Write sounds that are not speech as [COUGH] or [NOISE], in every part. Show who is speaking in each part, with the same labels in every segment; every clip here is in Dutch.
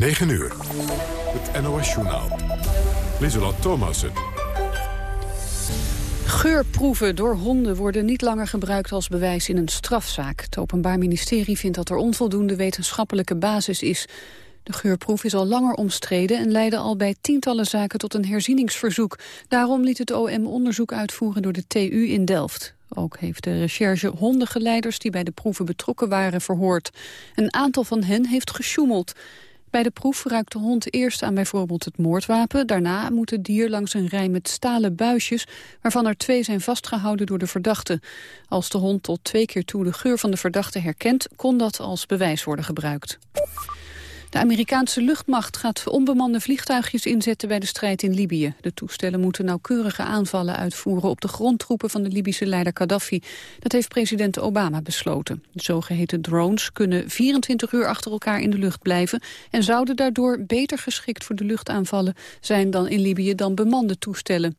Speaker 1: 9 uur. Het NOS-journaal. Lieselot Thomassen.
Speaker 2: Geurproeven door honden worden niet langer gebruikt als bewijs in een strafzaak. Het Openbaar Ministerie vindt dat er onvoldoende wetenschappelijke basis is. De geurproef is al langer omstreden en leidde al bij tientallen zaken tot een herzieningsverzoek. Daarom liet het OM onderzoek uitvoeren door de TU in Delft. Ook heeft de recherche hondengeleiders die bij de proeven betrokken waren verhoord. Een aantal van hen heeft gesjoemeld. Bij de proef ruikt de hond eerst aan bijvoorbeeld het moordwapen. Daarna moet het dier langs een rij met stalen buisjes... waarvan er twee zijn vastgehouden door de verdachte. Als de hond tot twee keer toe de geur van de verdachte herkent... kon dat als bewijs worden gebruikt. De Amerikaanse luchtmacht gaat onbemande vliegtuigjes inzetten bij de strijd in Libië. De toestellen moeten nauwkeurige aanvallen uitvoeren op de grondtroepen van de Libische leider Gaddafi. Dat heeft president Obama besloten. De zogeheten drones kunnen 24 uur achter elkaar in de lucht blijven en zouden daardoor beter geschikt voor de luchtaanvallen zijn dan in Libië dan bemande toestellen.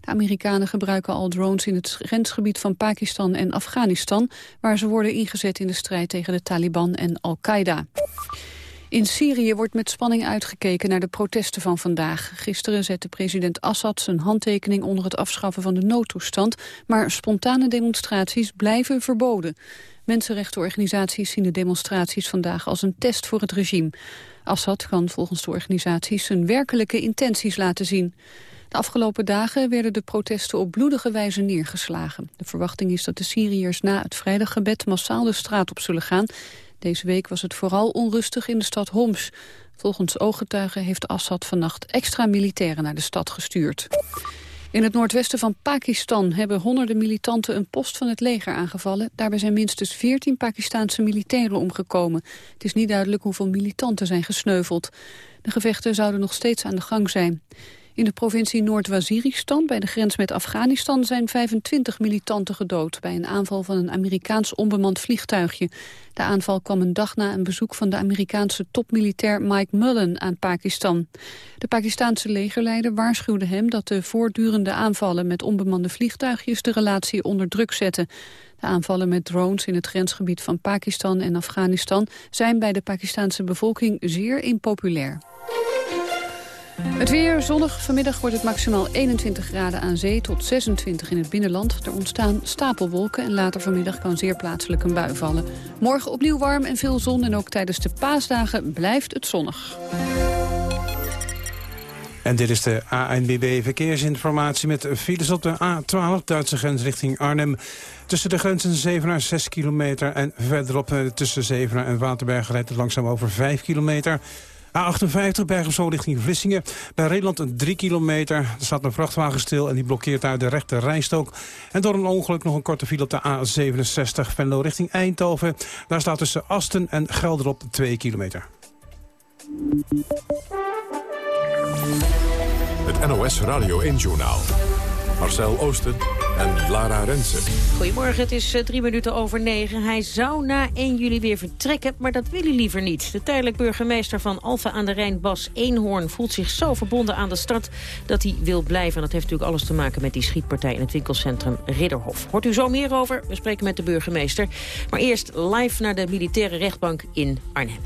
Speaker 2: De Amerikanen gebruiken al drones in het grensgebied van Pakistan en Afghanistan, waar ze worden ingezet in de strijd tegen de Taliban en Al-Qaeda. In Syrië wordt met spanning uitgekeken naar de protesten van vandaag. Gisteren zette president Assad zijn handtekening onder het afschaffen van de noodtoestand, maar spontane demonstraties blijven verboden. Mensenrechtenorganisaties zien de demonstraties vandaag als een test voor het regime. Assad kan volgens de organisaties zijn werkelijke intenties laten zien. De afgelopen dagen werden de protesten op bloedige wijze neergeslagen. De verwachting is dat de Syriërs na het vrijdaggebed massaal de straat op zullen gaan deze week was het vooral onrustig in de stad Homs. Volgens ooggetuigen heeft Assad vannacht extra militairen naar de stad gestuurd. In het noordwesten van Pakistan hebben honderden militanten een post van het leger aangevallen. Daarbij zijn minstens 14 Pakistaanse militairen omgekomen. Het is niet duidelijk hoeveel militanten zijn gesneuveld. De gevechten zouden nog steeds aan de gang zijn. In de provincie Noord-Waziristan, bij de grens met Afghanistan... zijn 25 militanten gedood bij een aanval van een Amerikaans onbemand vliegtuigje. De aanval kwam een dag na een bezoek van de Amerikaanse topmilitair Mike Mullen aan Pakistan. De Pakistanse legerleider waarschuwde hem dat de voortdurende aanvallen met onbemande vliegtuigjes de relatie onder druk zetten. De aanvallen met drones in het grensgebied van Pakistan en Afghanistan zijn bij de Pakistanse bevolking zeer impopulair. Het weer zonnig. Vanmiddag wordt het maximaal 21 graden aan zee tot 26 in het binnenland. Er ontstaan stapelwolken en later vanmiddag kan zeer plaatselijk een bui vallen. Morgen opnieuw warm en veel zon en ook tijdens de paasdagen blijft het zonnig.
Speaker 3: En dit is de ANBB Verkeersinformatie met files op de A12, Duitse grens richting Arnhem. Tussen de grenzen Zevenaar 6 kilometer en verderop eh, tussen Zevenaar en Waterberg rijdt het langzaam over 5 kilometer. A58 Bergen richting Vlissingen. Bij Redland een 3 kilometer. Er staat een vrachtwagen stil en die blokkeert daar de rechte rijstok. En door een ongeluk nog een korte file op de A67 Venlo richting Eindhoven. Daar staat tussen Asten en Gelderop 2 kilometer.
Speaker 1: Het NOS Radio 1 Journaal. Marcel Oosten en Lara Rensen.
Speaker 4: Goedemorgen, het is uh, drie minuten over negen. Hij zou na 1 juli weer vertrekken, maar dat wil hij liever niet. De tijdelijk burgemeester van Alfa aan de Rijn, Bas Eenhoorn... voelt zich zo verbonden aan de stad dat hij wil blijven. En dat heeft natuurlijk alles te maken met die schietpartij... in het winkelcentrum Ridderhof. Hoort u zo meer over? We spreken met de burgemeester. Maar eerst live naar de militaire rechtbank in Arnhem.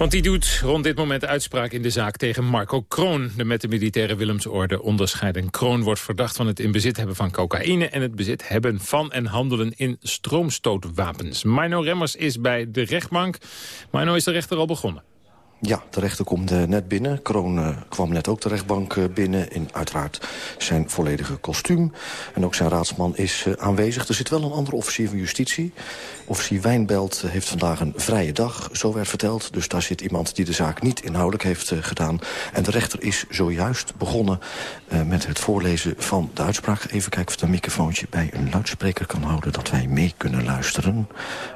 Speaker 5: Want die doet rond dit moment uitspraak in de zaak tegen Marco Kroon. De met de militaire Willemsorde onderscheiden. Kroon wordt verdacht van het in bezit hebben van cocaïne... en het bezit hebben van en handelen in stroomstootwapens. Mino Remmers is bij de rechtbank. Mino is de rechter al begonnen.
Speaker 6: Ja, de rechter komt uh, net binnen. Kroon uh, kwam net ook de rechtbank uh, binnen in uiteraard zijn volledige kostuum. En ook zijn raadsman is aanwezig. Er zit wel een andere officier van justitie. Officier Wijnbelt heeft vandaag een vrije dag, zo werd verteld. Dus daar zit iemand die de zaak niet inhoudelijk heeft gedaan. En de rechter is zojuist begonnen met het voorlezen van de uitspraak. Even kijken of de microfoontje bij een luidspreker kan houden... dat wij mee kunnen luisteren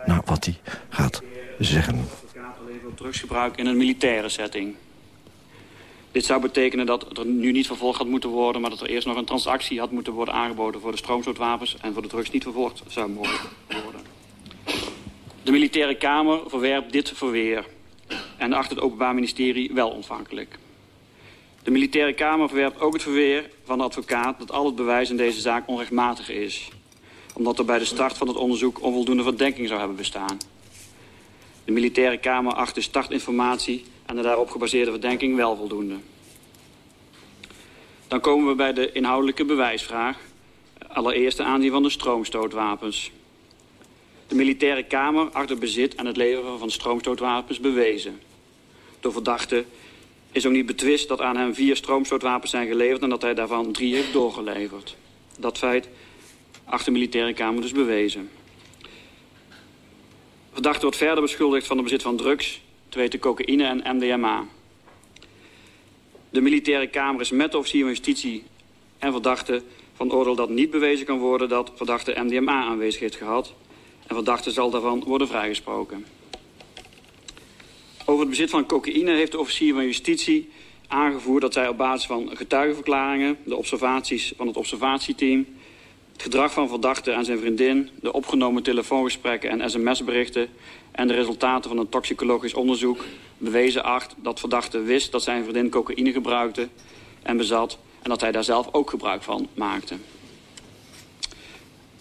Speaker 6: naar wat hij gaat zeggen
Speaker 7: drugsgebruik in een militaire setting. Dit zou betekenen dat er nu niet vervolgd had moeten worden... maar dat er eerst nog een transactie had moeten worden aangeboden... voor de stroomstootwapens en voor de drugs niet vervolgd zou mogen worden. De militaire kamer verwerpt dit verweer... en acht het Openbaar Ministerie wel ontvankelijk. De militaire kamer verwerpt ook het verweer van de advocaat... dat al het bewijs in deze zaak onrechtmatig is. Omdat er bij de start van het onderzoek onvoldoende verdenking zou hebben bestaan. De militaire kamer acht de startinformatie en de daarop gebaseerde verdenking wel voldoende. Dan komen we bij de inhoudelijke bewijsvraag. Allereerst de aanzien van de stroomstootwapens. De militaire kamer acht het bezit en het leveren van stroomstootwapens bewezen. De verdachte is ook niet betwist dat aan hem vier stroomstootwapens zijn geleverd... en dat hij daarvan drie heeft doorgeleverd. Dat feit acht de militaire kamer dus bewezen. Verdachte wordt verder beschuldigd van het bezit van drugs... te weten cocaïne en MDMA. De militaire kamer is met de officier van justitie en verdachte van oordeel dat niet bewezen kan worden dat verdachte MDMA aanwezig heeft gehad. En verdachte zal daarvan worden vrijgesproken. Over het bezit van cocaïne heeft de officier van justitie aangevoerd dat zij op basis van getuigenverklaringen, de observaties van het observatieteam, het gedrag van verdachte en zijn vriendin, de opgenomen telefoongesprekken en sms-berichten en de resultaten van een toxicologisch onderzoek bewezen acht dat verdachte wist dat zijn vriendin cocaïne gebruikte en bezat en dat hij daar zelf ook gebruik van maakte.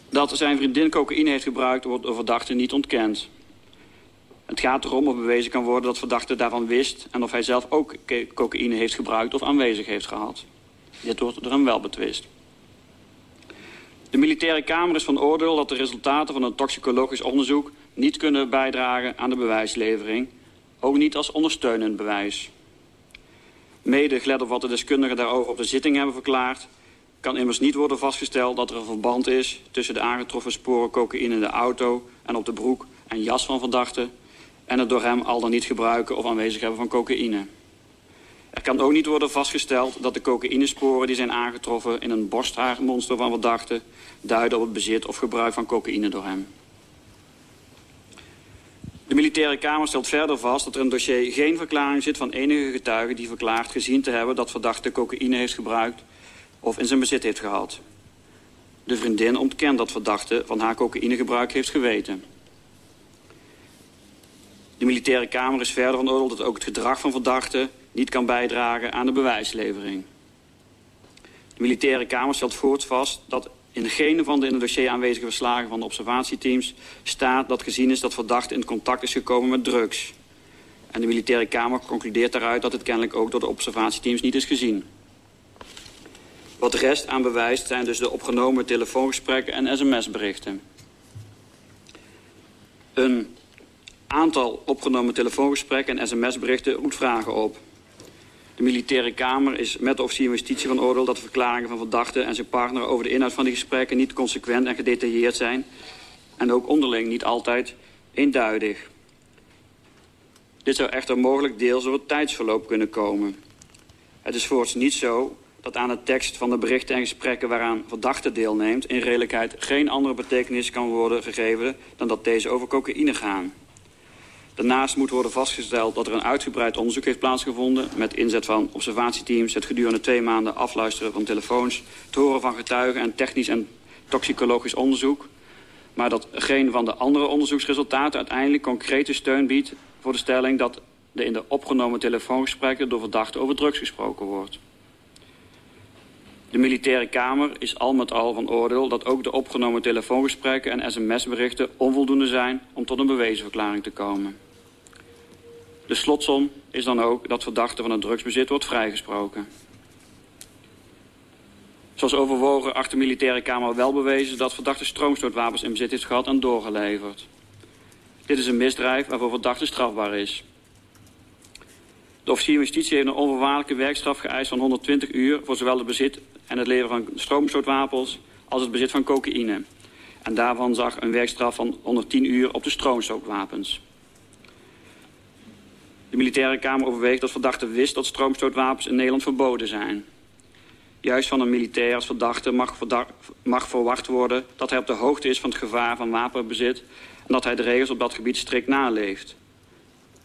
Speaker 7: Dat zijn vriendin cocaïne heeft gebruikt wordt door verdachte niet ontkend. Het gaat erom of bewezen kan worden dat verdachte daarvan wist... en of hij zelf ook cocaïne heeft gebruikt of aanwezig heeft gehad. Dit wordt door hem wel betwist. De militaire kamer is van oordeel dat de resultaten van een toxicologisch onderzoek... niet kunnen bijdragen aan de bewijslevering, ook niet als ondersteunend bewijs. Mede gelet op wat de deskundigen daarover op de zitting hebben verklaard... kan immers niet worden vastgesteld dat er een verband is... tussen de aangetroffen sporen cocaïne in de auto en op de broek en jas van verdachte... en het door hem al dan niet gebruiken of aanwezig hebben van cocaïne. Er kan ook niet worden vastgesteld dat de cocaïnesporen die zijn aangetroffen... in een borsthaarmonster van verdachte duiden op het bezit of gebruik van cocaïne door hem. De militaire kamer stelt verder vast dat er in het dossier geen verklaring zit van enige getuige die verklaart gezien te hebben dat verdachte cocaïne heeft gebruikt of in zijn bezit heeft gehad. De vriendin ontkent dat verdachte van haar cocaïnegebruik heeft geweten. De militaire kamer is verder van oordeel dat ook het gedrag van verdachte niet kan bijdragen aan de bewijslevering. De militaire kamer stelt voorts vast dat in geen van de in het dossier aanwezige verslagen van de observatieteams staat dat gezien is dat verdachte in contact is gekomen met drugs. En de militaire kamer concludeert daaruit dat het kennelijk ook door de observatieteams niet is gezien. Wat de rest aan bewijst zijn dus de opgenomen telefoongesprekken en sms-berichten. Een aantal opgenomen telefoongesprekken en sms-berichten roept vragen op. De militaire kamer is met de officier van justitie van oordeel... dat de verklaringen van verdachte en zijn partner over de inhoud van die gesprekken... niet consequent en gedetailleerd zijn. En ook onderling niet altijd eenduidig. Dit zou echter mogelijk deels door het tijdsverloop kunnen komen. Het is voorts niet zo dat aan de tekst van de berichten en gesprekken waaraan verdachte deelneemt... in redelijkheid geen andere betekenis kan worden gegeven dan dat deze over cocaïne gaan. Daarnaast moet worden vastgesteld dat er een uitgebreid onderzoek heeft plaatsgevonden... met inzet van observatieteams, het gedurende twee maanden afluisteren van telefoons... het horen van getuigen en technisch en toxicologisch onderzoek... maar dat geen van de andere onderzoeksresultaten uiteindelijk concrete steun biedt... voor de stelling dat de in de opgenomen telefoongesprekken door verdachten over drugs gesproken wordt. De militaire kamer is al met al van oordeel dat ook de opgenomen telefoongesprekken en sms-berichten onvoldoende zijn om tot een bewezenverklaring te komen. De slotsom is dan ook dat verdachte van het drugsbezit wordt vrijgesproken. Zoals overwogen achter de militaire kamer wel bewezen dat verdachte stroomstootwapens in bezit heeft gehad en doorgeleverd. Dit is een misdrijf waarvoor verdachte strafbaar is. De officier van justitie heeft een onvoorwaardelijke werkstraf geëist van 120 uur... voor zowel het bezit en het leveren van stroomstootwapens als het bezit van cocaïne. En daarvan zag een werkstraf van 110 uur op de stroomstootwapens. De militaire kamer overweegt dat verdachte wist dat stroomstootwapens in Nederland verboden zijn. Juist van een militair als verdachte mag, verwacht worden dat hij op de hoogte is van het gevaar van wapenbezit en dat hij de regels op dat gebied strikt naleeft.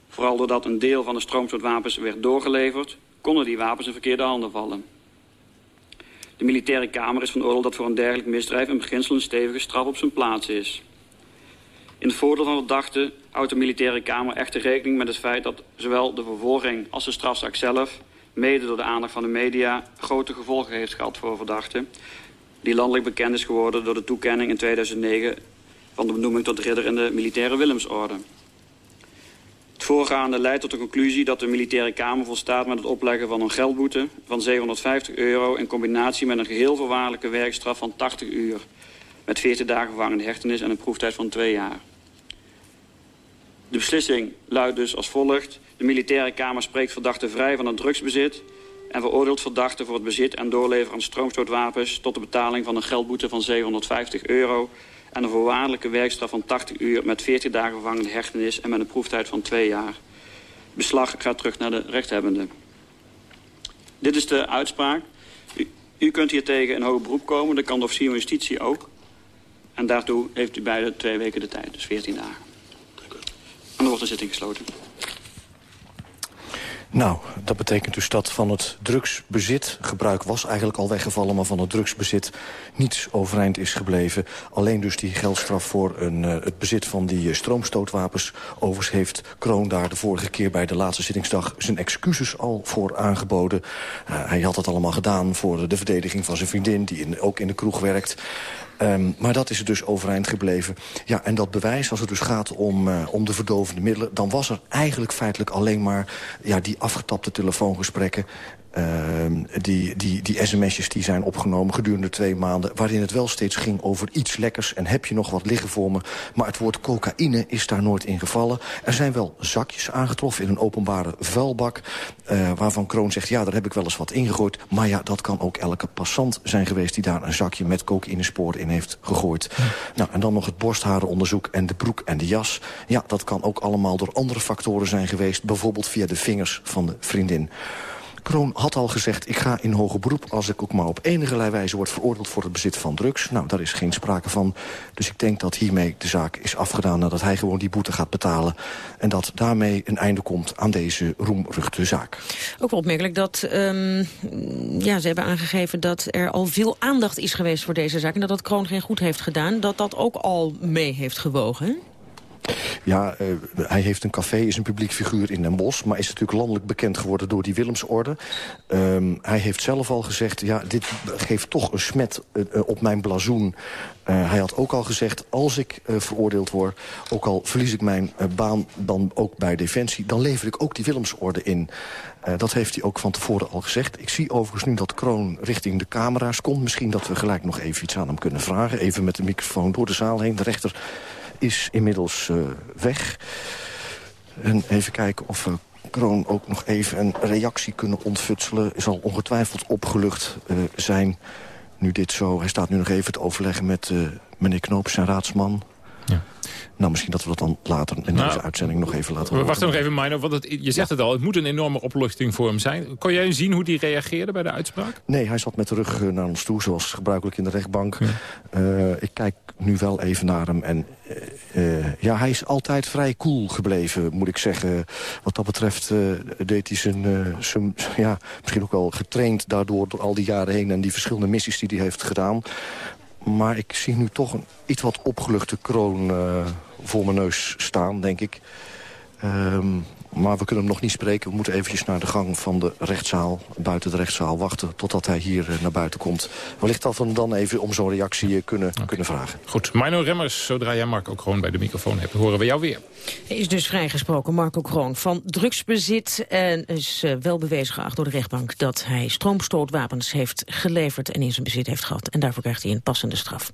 Speaker 7: Vooral doordat een deel van de stroomstootwapens werd doorgeleverd, konden die wapens in verkeerde handen vallen. De militaire kamer is van oordeel dat voor een dergelijk misdrijf een beginsel een stevige straf op zijn plaats is. In het voordeel van verdachte houdt de militaire kamer echter rekening met het feit dat zowel de vervolging als de strafzaak zelf, mede door de aandacht van de media, grote gevolgen heeft gehad voor verdachte, die landelijk bekend is geworden door de toekenning in 2009 van de benoeming tot ridder in de militaire Willemsorde. voorgaande leidt tot de conclusie dat de militaire kamer volstaat met het opleggen van een geldboete van 750 euro in combinatie met een geheel voorwaardelijke werkstraf van 80 uur met 14 dagen vervangende hechtenis en een proeftijd van twee jaar. De beslissing luidt dus als volgt. De militaire kamer spreekt verdachte vrij van het drugsbezit... en veroordeelt verdachte voor het bezit en doorleveren van stroomstootwapens... tot de betaling van een geldboete van 750 euro... en een voorwaardelijke werkstraf van 80 uur... met 14 dagen vervangende hechtenis en met een proeftijd van twee jaar. Beslag gaat terug naar de rechthebbende. Dit is de uitspraak. U, u kunt hier tegen een hoger beroep komen. Dat kan de officier van justitie ook. En daartoe heeft u beide twee weken de tijd, dus 14 dagen. En dan wordt de zitting gesloten.
Speaker 6: Nou, dat betekent dus dat van het drugsbezit... gebruik was eigenlijk al weggevallen, maar van het drugsbezit niets overeind is gebleven. Alleen dus die geldstraf voor een, uh, het bezit van die uh, stroomstootwapens. Overigens heeft Kroon daar de vorige keer bij de laatste zittingsdag... zijn excuses al voor aangeboden. Uh, hij had het allemaal gedaan voor de verdediging van zijn vriendin... die in, ook in de kroeg werkt. Um, maar dat is er dus overeind gebleven. Ja, en dat bewijs, als het dus gaat om, uh, om de verdovende middelen... dan was er eigenlijk feitelijk alleen maar ja, die afgetapte telefoongesprekken... Uh, die, die, die sms'jes die zijn opgenomen gedurende twee maanden... waarin het wel steeds ging over iets lekkers en heb je nog wat liggen voor me. Maar het woord cocaïne is daar nooit in gevallen. Er zijn wel zakjes aangetroffen in een openbare vuilbak... Uh, waarvan Kroon zegt, ja, daar heb ik wel eens wat ingegooid. Maar ja, dat kan ook elke passant zijn geweest... die daar een zakje met cocaïnesporen in heeft gegooid. Ja. Nou, en dan nog het borstharenonderzoek en de broek en de jas. Ja, dat kan ook allemaal door andere factoren zijn geweest. Bijvoorbeeld via de vingers van de vriendin. Kroon had al gezegd, ik ga in hoger beroep... als ik ook maar op enige wijze word veroordeeld voor het bezit van drugs. Nou, daar is geen sprake van. Dus ik denk dat hiermee de zaak is afgedaan... nadat hij gewoon die boete gaat betalen. En dat daarmee een einde komt aan deze roemruchte zaak.
Speaker 4: Ook wel opmerkelijk dat um, ja, ze hebben aangegeven... dat er al veel aandacht is geweest voor deze zaak... en dat dat Kroon geen goed heeft gedaan. Dat dat ook al mee heeft gewogen,
Speaker 6: ja, uh, hij heeft een café, is een publiek figuur in Den Bosch... maar is natuurlijk landelijk bekend geworden door die Willemsorde. Um, hij heeft zelf al gezegd, ja, dit geeft toch een smet uh, op mijn blazoen. Hij had ook al gezegd, als ik veroordeeld word... ook al verlies ik mijn baan dan ook bij Defensie... dan lever ik ook die Willemsorde in. Dat heeft hij ook van tevoren al gezegd. Ik zie overigens nu dat Kroon richting de camera's komt. Misschien dat we gelijk nog even iets aan hem kunnen vragen. Even met de microfoon door de zaal heen. De rechter is inmiddels uh, weg. En even kijken of we Kroon ook nog even een reactie kunnen ontfutselen. Zal ongetwijfeld opgelucht uh, zijn nu dit zo... Hij staat nu nog even te overleggen met uh, meneer Knoop, zijn raadsman. Nou, misschien dat we dat dan later in nou, deze uitzending nog even laten
Speaker 5: horen. Wacht nog even, Mino, want het, je zegt ja. het al, het moet een enorme opluchting voor hem zijn. Kon jij zien hoe hij reageerde bij de uitspraak?
Speaker 6: Nee, hij zat met de rug naar ons toe, zoals gebruikelijk in de rechtbank. Ja. Uh, ik kijk nu wel even naar hem en uh, ja, hij is altijd vrij cool gebleven, moet ik zeggen. Wat dat betreft deed hij zijn, zijn, ja, misschien ook wel getraind daardoor door al die jaren heen... en die verschillende missies die hij heeft gedaan. Maar ik zie nu toch een iets wat opgeluchte kroon uh, voor mijn neus staan, denk ik. Um, maar we kunnen hem nog niet spreken. We moeten eventjes naar de gang van de rechtszaal, buiten de rechtszaal, wachten totdat hij hier naar buiten komt. Wellicht dat we hem dan even om zo'n reactie kunnen, okay. kunnen vragen.
Speaker 5: Goed, Mino Remmers, zodra jij Marco Kroon bij de microfoon hebt, horen we jou weer.
Speaker 4: Hij is dus vrijgesproken, Marco Kroon, van drugsbezit. En is uh, wel bewezen geacht door de rechtbank dat hij stroomstootwapens heeft geleverd en in zijn bezit heeft gehad. En daarvoor krijgt hij een passende straf.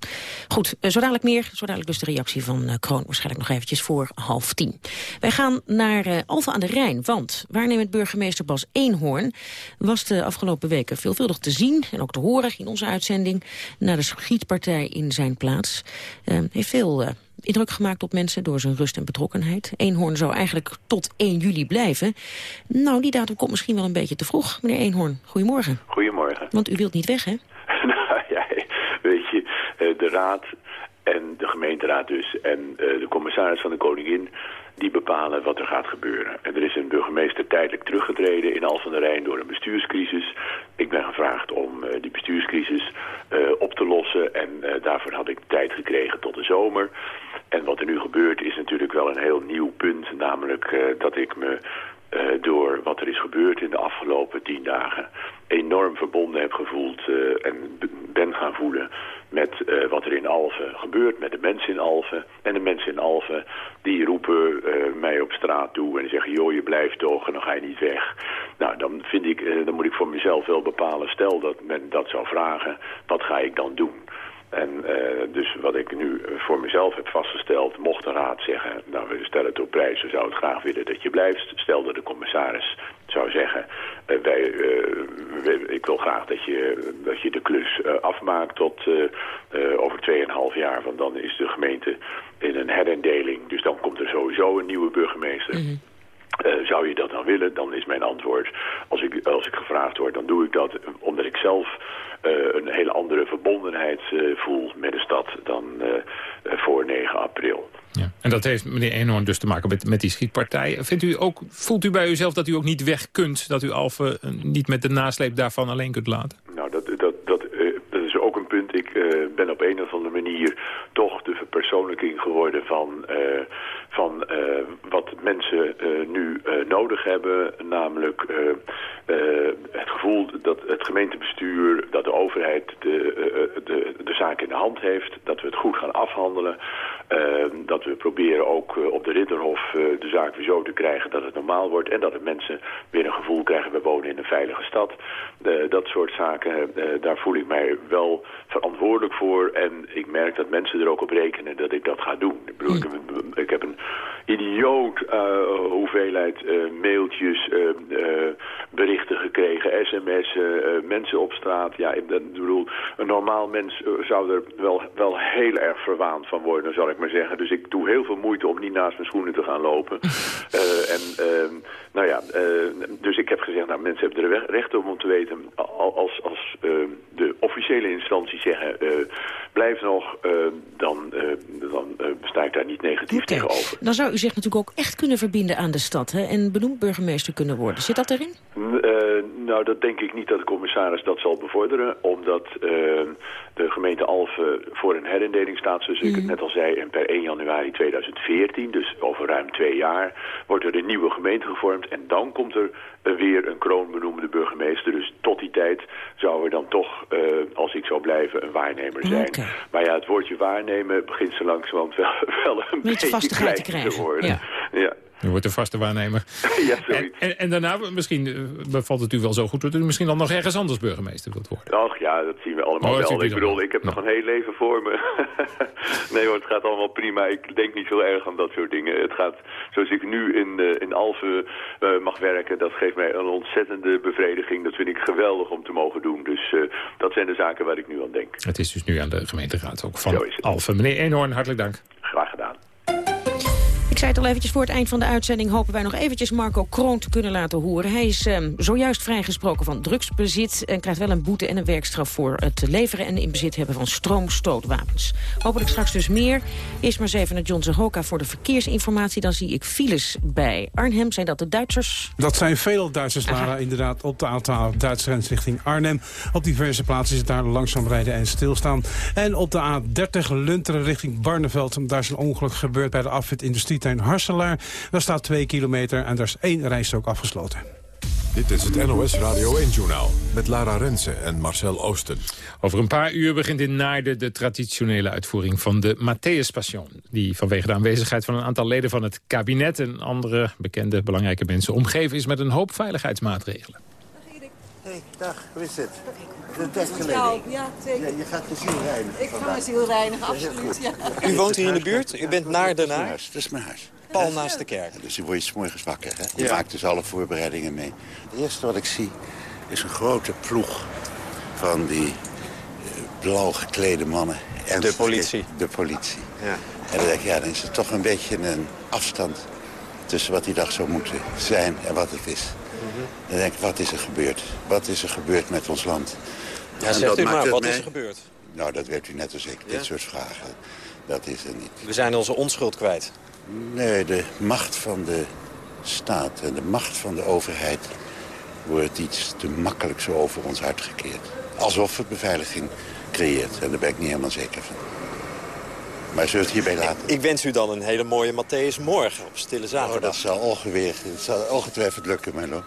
Speaker 4: Goed, zo dadelijk meer, zo dadelijk dus de reactie van Kroon, waarschijnlijk nog eventjes voor half tien. Wij gaan naar uh, Aan de Rijn, want waarnemend burgemeester Bas Eenhoorn was de afgelopen weken veelvuldig te zien en ook te horen in onze uitzending naar de schietpartij in zijn plaats. Uh, heeft veel uh, indruk gemaakt op mensen door zijn rust en betrokkenheid. Eenhoorn zou eigenlijk tot 1 juli blijven. Nou, die datum komt misschien wel een beetje te vroeg. Meneer Eenhoorn, goedemorgen.
Speaker 8: Goedemorgen.
Speaker 4: Want u wilt niet weg, hè? [LAUGHS]
Speaker 8: nou ja, weet je, de raad en de gemeenteraad dus en de commissaris van de koningin die bepalen wat er gaat gebeuren. En er is een burgemeester tijdelijk teruggetreden in Al van der Rijn door een bestuurscrisis. Ik ben gevraagd om uh, die bestuurscrisis uh, op te lossen en uh, daarvoor had ik tijd gekregen tot de zomer. En wat er nu gebeurt is natuurlijk wel een heel nieuw punt, namelijk dat ik me door wat er is gebeurd in de afgelopen tien dagen enorm verbonden heb gevoeld en ben gaan voelen met wat er in Alphen gebeurt, met de mensen in Alphen. En de mensen in Alphen die roepen mij op straat toe en zeggen, joh, je blijft toch en dan ga je niet weg. Nou, dan, vind ik, dan moet ik voor mezelf wel bepalen, stel dat men dat zou vragen, wat ga ik dan doen? En uh, dus wat ik nu voor mezelf heb vastgesteld, mocht de raad zeggen, nou we stellen het op prijs, we zouden het graag willen dat je blijft. Stel dat de commissaris zou zeggen, uh, wij, uh, ik wil graag dat je, dat je de klus afmaakt tot over 2,5 jaar, want dan is de gemeente in een herindeling. Dus dan komt er sowieso een nieuwe burgemeester. -hmm. Uh, zou je dat dan willen? Dan is mijn antwoord, als ik, als ik gevraagd word, dan doe ik dat omdat ik zelf uh, een hele andere verbondenheid uh, voel met de stad dan voor 9 april.
Speaker 5: Ja. En dat heeft meneer Eenhoorn dus te maken met, met die schietpartij. Vindt u ook, voelt u bij uzelf dat u ook niet weg kunt? Dat u Alphen niet met de nasleep daarvan alleen kunt laten?
Speaker 8: Nou, dat, dat, dat, dat is ook een punt. Ik ben op een of andere manier toch de verpersoonlijking geworden van van uh, wat mensen uh, nu uh, nodig hebben. Namelijk het gevoel dat het gemeentebestuur, dat de overheid de, de, de zaak in de hand heeft. Dat we het goed gaan afhandelen. dat we proberen ook op de Ridderhof de zaak weer zo te krijgen dat het normaal wordt. En dat de mensen weer een gevoel krijgen, we wonen in een veilige stad. dat soort zaken, daar voel ik mij wel verantwoordelijk voor. En ik merk dat mensen er ook op rekenen dat ik dat ga doen. Ik, bedoel, ik heb een idioot uh, hoeveelheid uh, mailtjes, uh, berichten gekregen, sms'en, mensen op straat. Ja, ik bedoel, een normaal mens zou er wel, wel heel erg verwaand van worden, zal ik maar zeggen. Dus ik doe heel veel moeite om niet naast mijn schoenen te gaan lopen. [LAUGHS] en ehm, nou ja, dus ik heb gezegd, nou mensen hebben er recht om om te weten, als, als ehm, de officiële instanties zeggen, blijf nog, dan, dan sta ik daar niet negatief okay. tegenover.
Speaker 4: Dan zou u zich natuurlijk ook echt kunnen verbinden aan de stad... Hè, en benoemd burgemeester kunnen worden. Zit dat erin?
Speaker 8: Nou, dat denk ik niet dat de commissaris dat zal bevorderen. Omdat uh, de gemeente Alphen voor een herindeling staat, zoals ik het
Speaker 4: Mhm.
Speaker 8: net al zei. En per 1 januari 2014, dus over ruim twee jaar, wordt er een nieuwe gemeente gevormd. En dan komt er weer een kroonbenoemde burgemeester. Dus tot die tijd zou er dan toch, uh, als ik zou blijven, een waarnemer zijn. Maar ja, het woordje waarnemen begint zo langzamerhand wel, [LAUGHS] wel een
Speaker 4: Beetje
Speaker 8: beetje klein
Speaker 4: te krijgen,
Speaker 8: worden.
Speaker 4: ja.
Speaker 8: ja.
Speaker 5: U wordt de vaste waarnemer. [LAUGHS]
Speaker 8: Ja,
Speaker 5: En, en, en daarna, misschien eh, bevalt het u wel zo goed... dat u misschien dan nog ergens anders burgemeester wilt worden.
Speaker 8: Ach ja, dat zien we allemaal
Speaker 5: Oh,
Speaker 8: wel. Ik bedoel, ik heb nog een heel leven voor me. [LAUGHS] nee hoor, het gaat allemaal prima. Ik denk niet zo erg aan dat soort dingen. Het gaat, zoals ik nu in, eh, in Alphen eh, mag werken, dat geeft mij een ontzettende bevrediging. Dat vind ik geweldig om te mogen doen. Dus eh, dat zijn de zaken waar ik nu aan denk.
Speaker 5: Het is dus nu aan de gemeenteraad ook van. Alphen. Meneer Eenhoorn, hartelijk dank.
Speaker 8: Graag gedaan.
Speaker 4: Zei het al eventjes voor het eind van de uitzending... hopen wij nog eventjes Marco Kroon te kunnen laten horen. Hij is ehm, zojuist vrijgesproken van drugsbezit... en krijgt wel een boete en een werkstraf voor het leveren... en in bezit hebben van stroomstootwapens. Hopelijk straks dus meer. Eerst maar eens even naar John Zahoka voor de verkeersinformatie. Dan zie ik files bij Arnhem. Zijn dat de Duitsers?
Speaker 3: Dat zijn veel Duitsers. Lara, inderdaad, op de A12 Duitse grens richting Arnhem. Op diverse plaatsen is het daar langzaam rijden en stilstaan. En op de A30 Lunteren richting Barneveld. Daar is een ongeluk gebeurd bij de afwit industrietuin Harselaar. Daar staat 2 kilometer en daar is één rijstrook afgesloten.
Speaker 1: Dit is het NOS Radio 1-journaal met Lara Rensen en Marcel Oosten.
Speaker 5: Over een paar uur begint in Naarden de traditionele uitvoering van de Matthäus Passion. Die vanwege de aanwezigheid van een aantal leden van het kabinet en andere bekende belangrijke mensen omgeven is met een hoop veiligheidsmaatregelen.
Speaker 9: Hey, dag, hoe is het? De testgeleding.
Speaker 10: Ja, zeker.
Speaker 9: Ja, je gaat de ziel reinigen.
Speaker 10: Ik ga mijn ziel reinigen, absoluut. Ja.
Speaker 11: U woont hier in de buurt? U bent naar Den
Speaker 9: Dat is mijn
Speaker 11: Haag?
Speaker 9: huis. Dat is mijn huis.
Speaker 11: Pal naast de kerk.
Speaker 9: Ja, Dus dan word je 's morgens wakker. Hè? Je
Speaker 11: Ja.
Speaker 9: maakt dus alle voorbereidingen mee. Het eerste wat ik zie is een grote ploeg van die eh, blauw geklede mannen. Ernstige-
Speaker 11: politie.
Speaker 9: De politie.
Speaker 11: Ja.
Speaker 9: En dan denk ik, ja, dan is er toch een beetje een afstand tussen wat die dag zou moeten zijn en wat het is. Dan denk ik, wat is er gebeurd? Wat is er gebeurd met ons land?
Speaker 11: Ja,
Speaker 9: En
Speaker 11: zegt u maar, wat is er gebeurd?
Speaker 9: Nou, dat weet u net als ik.
Speaker 11: Ja?
Speaker 9: Dit soort vragen, dat is er niet.
Speaker 11: We zijn onze onschuld kwijt.
Speaker 9: Nee, de macht van de staat en de macht van de overheid... wordt iets te makkelijk zo over ons uitgekeerd. Alsof het beveiliging creëert. En daar ben ik niet helemaal zeker van. Maar zullen we het hierbij laten?
Speaker 11: Ik wens u dan een hele mooie Matthäus morgen op Stille Zaterdag.
Speaker 9: Oh, dat zal ongeveer, dat zal ongetwijfeld lukken, Melo.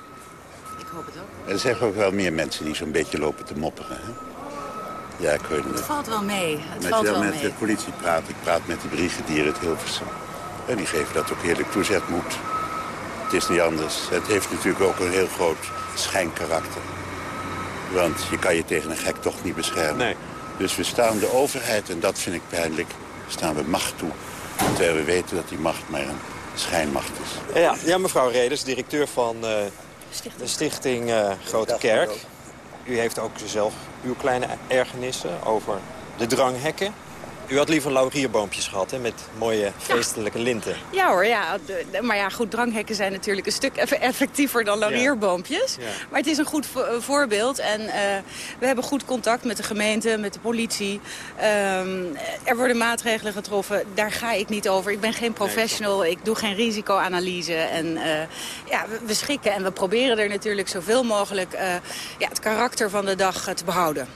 Speaker 4: Hoop het ook.
Speaker 9: Er zijn ook wel meer mensen die zo'n beetje lopen te mopperen. Hè? Ja, ik weet het.
Speaker 10: Het valt wel mee. Het
Speaker 9: Met,
Speaker 10: valt
Speaker 9: je
Speaker 10: wel
Speaker 9: met
Speaker 10: mee.
Speaker 9: de politie praat. Ik praat met de brigadier het Hilversum. En die geven dat ook eerlijk toe. Zegt moet. Het is niet anders. Het heeft natuurlijk ook een heel groot schijnkarakter. Want je kan je tegen een gek toch niet beschermen.
Speaker 11: Nee.
Speaker 9: Dus we staan de overheid, en dat vind ik pijnlijk, staan we macht toe. Terwijl we weten dat die macht maar een schijnmacht is.
Speaker 11: Ja, ja mevrouw Reders, directeur van de stichting eh, Grote Kerk. U heeft ook zelf uw kleine ergernissen over de dranghekken. U had liever laurierboompjes gehad, hè, met mooie feestelijke linten.
Speaker 10: Ja hoor, ja. De- de- maar ja, goed, dranghekken zijn natuurlijk een stuk eff- effectiever dan laurierboompjes.
Speaker 11: Ja.
Speaker 10: Maar het is een goed vo- eh, voorbeeld. En eh, we hebben goed contact met de gemeente, met de politie. Ehm, er worden maatregelen getroffen. Daar ga ik niet over. Ik ben geen professional. Ik doe geen risicoanalyse. En eh, ja, we, we schikken en we proberen er natuurlijk zoveel mogelijk ja, het karakter van de dag te behouden.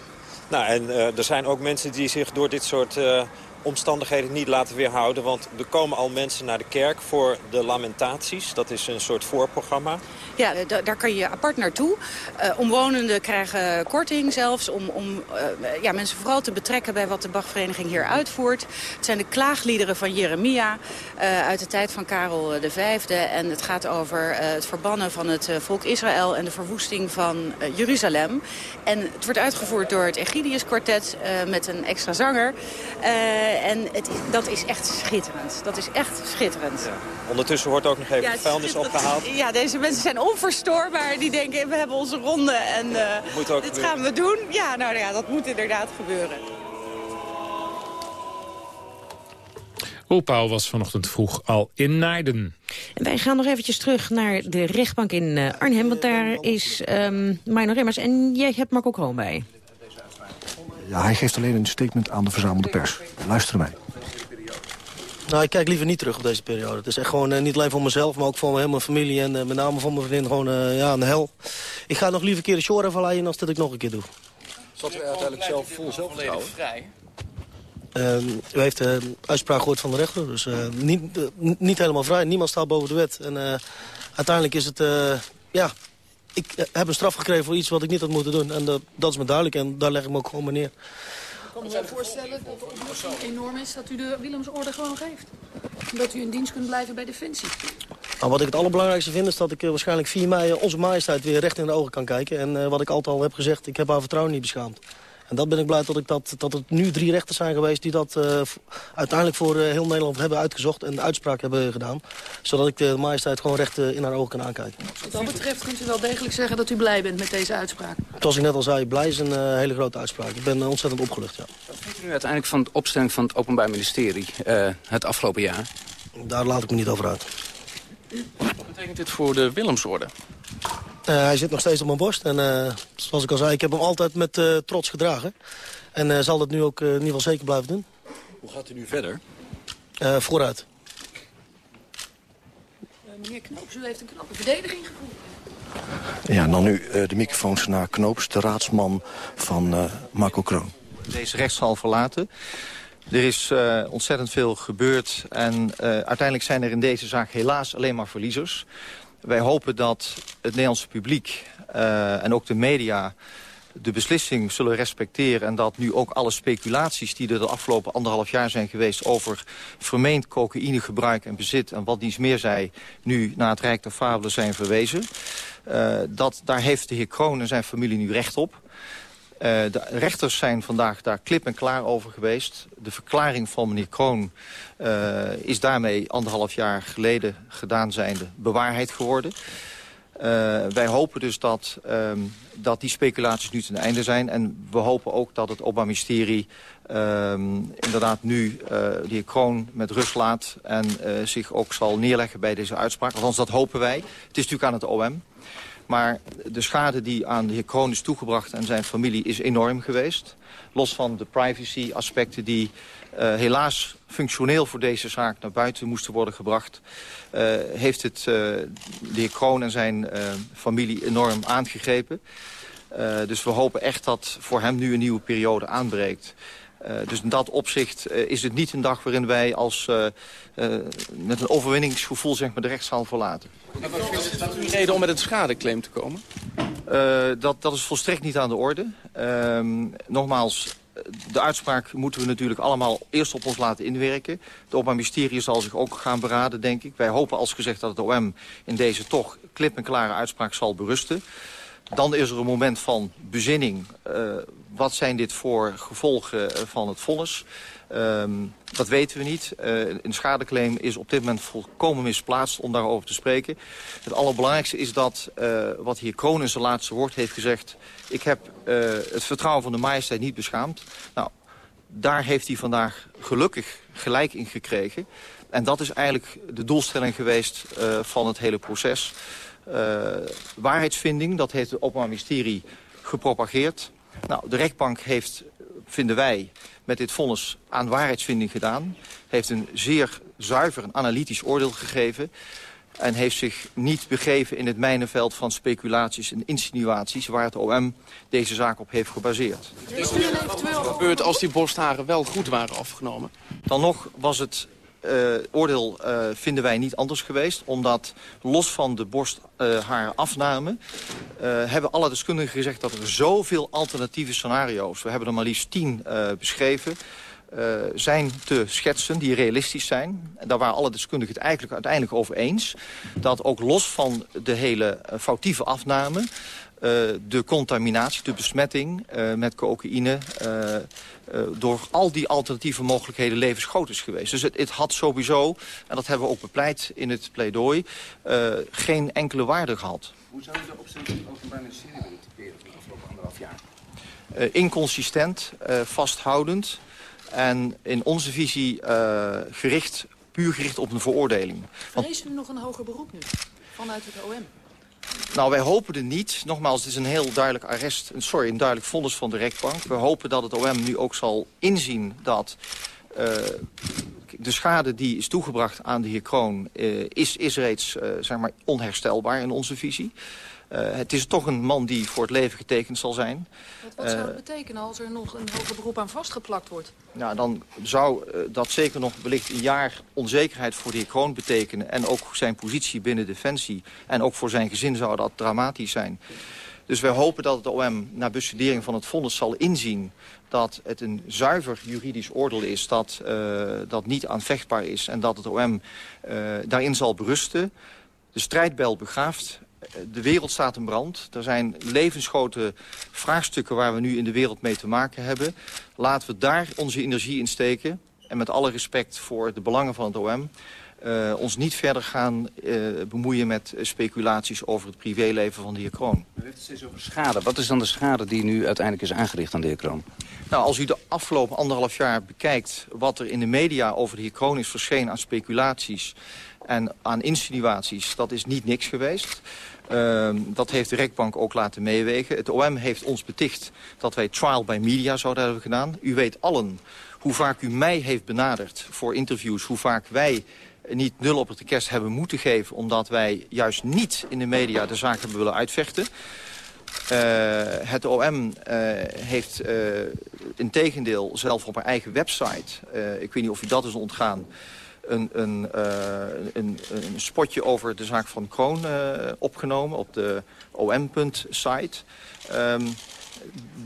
Speaker 11: Nou, en eh, er zijn ook mensen die zich door dit soort eh, omstandigheden niet laten weerhouden. Want er komen al mensen naar de kerk voor de lamentaties. Dat is een soort voorprogramma.
Speaker 10: Ja, da- daar kan je apart naartoe. Eh, omwonenden krijgen korting zelfs om, om eh, ja, mensen vooral te betrekken bij wat de Bachvereniging hier uitvoert. Het zijn de klaagliederen van Jeremia eh, uit de tijd van Karel eh, V. En het gaat over eh, het verbannen van het eh, volk Israël en de verwoesting van eh, Jeruzalem. En het wordt uitgevoerd door het Egidius Quartet eh, met een extra zanger. Eh, en het dat is echt schitterend. Dat is echt schitterend.
Speaker 11: Ondertussen wordt ook nog even
Speaker 10: Ja,
Speaker 11: vuilnis opgehaald.
Speaker 10: Ja, deze mensen zijn onverstoorbaar. Die denken, we hebben onze ronde en eh,
Speaker 11: Moet ook
Speaker 10: dit
Speaker 11: gebeuren.
Speaker 10: gaan we doen. Ja, nou ja, dat moet inderdaad gebeuren.
Speaker 5: Pauw was vanochtend vroeg al in Naarden.
Speaker 4: En wij gaan nog eventjes terug naar de rechtbank in eh, Arnhem. Want daar is um, Mino Remmers en jij hebt Marco Kroon bij.
Speaker 6: Ja, hij geeft alleen een statement aan de verzamelde pers. Luister mij.
Speaker 12: Nou, ik kijk liever niet terug op deze periode. Het is echt gewoon eh, niet alleen voor mezelf, maar ook voor mijn familie en eh, met name voor mijn vriendin gewoon eh, ja, een hel. Ik ga nog liever een keer de shore even leiden als dat ik nog een keer doe.
Speaker 13: Zat u uiteindelijk zelf vol zelfvertrouwen? vrij?
Speaker 12: Uh, u heeft de uitspraak gehoord van de rechter, dus eh, niet, eh, niet helemaal vrij. Niemand staat boven de wet. En eh, uiteindelijk is het, eh, ja, ik eh, heb een straf gekregen voor iets wat ik niet had moeten doen. En dat- dat is me duidelijk en daar leg ik me ook gewoon bij neer.
Speaker 2: Ik kan me voorstellen dat de oplossing enorm is dat u de Willemsorde gewoon geeft. Dat u in dienst kunt blijven bij Defensie.
Speaker 12: Nou, wat ik het allerbelangrijkste vind is dat ik eh, waarschijnlijk 4 mei eh, onze majesteit weer recht in de ogen kan kijken. En eh, wat ik altijd al heb gezegd, ik heb haar vertrouwen niet beschaamd. En dat ben ik blij dat, ik dat, dat het nu drie rechters zijn geweest die dat eh, uiteindelijk voor eh, heel Nederland hebben uitgezocht en de uitspraak hebben gedaan. Zodat ik de majesteit gewoon recht eh, in haar ogen kan aankijken.
Speaker 2: Wat dat betreft kunt u wel degelijk zeggen dat u blij bent met deze uitspraak.
Speaker 12: Zoals ik net al zei, blij is een eh, hele grote uitspraak. Ik ben ontzettend opgelucht, ja.
Speaker 13: Wat vindt u nu uiteindelijk van de opstelling van het Openbaar Ministerie eh, het afgelopen jaar?
Speaker 12: Daar laat ik me niet over uit.
Speaker 13: Wat betekent dit voor de Willemsorde?
Speaker 12: Eh, hij zit nog steeds op mijn borst. En eh, zoals ik al zei, ik heb hem altijd met eh, trots gedragen. En eh, zal dat nu ook in ieder geval zeker blijven doen.
Speaker 13: Hoe gaat u nu verder?
Speaker 12: Eh, vooruit.
Speaker 2: Eh, meneer Knoops, u heeft een knappe verdediging gevoerd.
Speaker 6: Ja, dan nu eh, de microfoons naar Knoops, de raadsman van eh, Marco Kroon.
Speaker 14: deze rechtszaal verlaten. Er is eh, ontzettend veel gebeurd en eh, uiteindelijk zijn er in deze zaak helaas alleen maar verliezers. Wij hopen dat het Nederlandse publiek eh, en ook de media de beslissing zullen respecteren... en dat nu ook alle speculaties die er de afgelopen anderhalf jaar zijn geweest... over vermeend cocaïnegebruik en bezit en wat niets meer zij... nu naar het Rijk der Fabelen zijn verwezen. Dat, daar heeft de heer Kroon en zijn familie nu recht op. Eh, de rechters zijn vandaag daar klip en klaar over geweest. De verklaring van meneer Kroon eh, is daarmee anderhalf jaar geleden gedaan zijnde bewaarheid geworden. Eh, wij hopen dus dat, ehm, dat die speculaties nu ten einde zijn. En we hopen ook dat het Openbaar Ministerie ehm, inderdaad nu eh, de heer Kroon met rust laat... en zich ook zal neerleggen bij deze uitspraak. Althans, dat hopen wij. Het is natuurlijk aan het OM. Maar de schade die aan de heer Kroon is toegebracht en zijn familie is enorm geweest. Los van de privacy aspecten die uh, helaas functioneel voor deze zaak naar buiten moesten worden gebracht... Uh, heeft het uh, de heer Kroon en zijn familie enorm aangegrepen. dus we hopen echt dat voor hem nu een nieuwe periode aanbreekt. Dus in dat opzicht is het niet een dag waarin wij als, met een overwinningsgevoel zeg maar, de rechtszaal verlaten.
Speaker 15: Is dat een reden om met een schadeclaim te komen?
Speaker 14: dat, dat is volstrekt niet aan de orde. Ehm, nogmaals, de uitspraak moeten we natuurlijk allemaal eerst op ons laten inwerken. Het Openbaar Ministerie zal zich ook gaan beraden, denk ik. Wij hopen als gezegd dat het OM in deze toch klip en klare uitspraak zal berusten. Dan is er een moment van bezinning. Uh, wat zijn dit voor gevolgen van het vonnis? Um, dat weten we niet. Uh, een schadeclaim is op dit moment volkomen misplaatst om daarover te spreken. Het allerbelangrijkste is dat, wat hier Kroon zijn laatste woord heeft gezegd... ik heb het vertrouwen van de majesteit niet beschaamd. Nou, daar heeft hij vandaag gelukkig gelijk in gekregen. En dat is eigenlijk de doelstelling geweest van het hele proces. Waarheidsvinding, dat heeft het Openbaar Ministerie gepropageerd. Nou, de rechtbank heeft, vinden wij, met dit vonnis aan waarheidsvinding gedaan. Heeft een zeer zuiver en analytisch oordeel gegeven. En heeft zich niet begeven in het mijnenveld van speculaties en insinuaties... waar het OM deze zaak op heeft gebaseerd.
Speaker 15: Is er eventueel gebeurd als die borstharen wel goed waren afgenomen?
Speaker 14: Dan nog was het uh, oordeel uh, vinden wij niet anders geweest. Omdat los van de borsthaarafname uh, hebben alle deskundigen gezegd dat er zoveel alternatieve scenario's, we hebben er maar liefst tien beschreven, zijn te schetsen die realistisch zijn. Daar waren alle deskundigen het eigenlijk uiteindelijk over eens. Dat ook los van de hele foutieve afname uh, de contaminatie, de besmetting uh, met cocaïne... Uh, door al die alternatieve mogelijkheden levensgroot is geweest. Dus het, het, had sowieso, en dat hebben we ook bepleit in het pleidooi... geen enkele waarde gehad.
Speaker 13: Hoe zou u de opstelling van het Openbaar Ministerie willen typeren van de afgelopen anderhalf jaar?
Speaker 14: inconsistent, vasthoudend en in onze visie gericht, puur gericht op een veroordeling.
Speaker 2: Vrezen u nog een hoger beroep nu vanuit het OM?
Speaker 14: Nou, wij hopen er niet. Nogmaals, het is een heel duidelijk arrest, sorry, een duidelijk vonnis van de rechtbank. We hopen dat het OM nu ook zal inzien dat uh, de schade die is toegebracht aan de heer Kroon... Uh, is, is reeds uh, zeg maar onherstelbaar in onze visie. Uh, het is toch een man die voor het leven getekend zal zijn.
Speaker 2: Wat, wat zou het betekenen als er nog een hoger beroep aan vastgeplakt wordt?
Speaker 14: Nou, dan zou uh, dat zeker nog wellicht een jaar onzekerheid voor de heer Kroon betekenen. En ook zijn positie binnen Defensie. En ook voor zijn gezin zou dat dramatisch zijn. Dus wij hopen dat het OM na bestudering van het vonnis zal inzien dat het een zuiver juridisch oordeel is dat, uh, dat niet aanvechtbaar is... en dat het OM uh, daarin zal berusten. De strijdbel begraaft de wereld staat in brand. Er zijn levensgrote vraagstukken waar we nu in de wereld mee te maken hebben. Laten we daar onze energie in steken. En met alle respect voor de belangen van het OM... Uh, ons niet verder gaan uh, bemoeien met speculaties over het privéleven van de heer Kroon.
Speaker 13: U heeft het steeds over schade. Wat is dan de schade die nu uiteindelijk is aangericht aan de heer Kroon?
Speaker 14: Nou, als u de afgelopen anderhalf jaar bekijkt wat er in de media over de heer Kroon is verschenen aan speculaties en aan insinuaties, dat is niet niks geweest. Uh, dat heeft de rechtbank ook laten meewegen. Het OM heeft ons beticht dat wij trial by media zouden hebben gedaan. U weet allen hoe vaak u mij heeft benaderd voor interviews... hoe vaak wij niet nul op het kerst hebben moeten geven... omdat wij juist niet in de media de zaak hebben willen uitvechten. Uh, het OM uh, heeft in tegendeel zelf op haar eigen website... ik weet niet of u dat is ontgaan een, een, uh, een, een, spotje over de zaak van Kroon uh, opgenomen op de om.site. Um,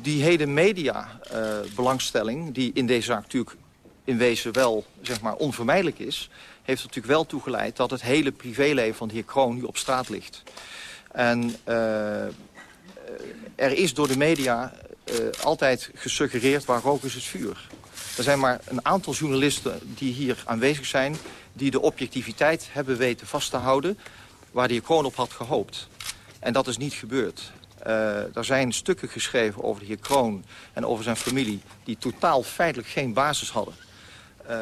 Speaker 14: die hele media uh, belangstelling, die in deze zaak natuurlijk in wezen wel zeg maar, onvermijdelijk is... heeft er natuurlijk wel toegeleid dat het hele privéleven van de heer Kroon nu op straat ligt. En er is door de media altijd gesuggereerd waar rook is het vuur. Er zijn maar een aantal journalisten die hier aanwezig zijn... die de objectiviteit hebben weten vast te houden... waar de heer Kroon op had gehoopt. En dat is niet gebeurd. Uh, er zijn stukken geschreven over de heer Kroon en over zijn familie... die totaal feitelijk geen basis hadden. Uh,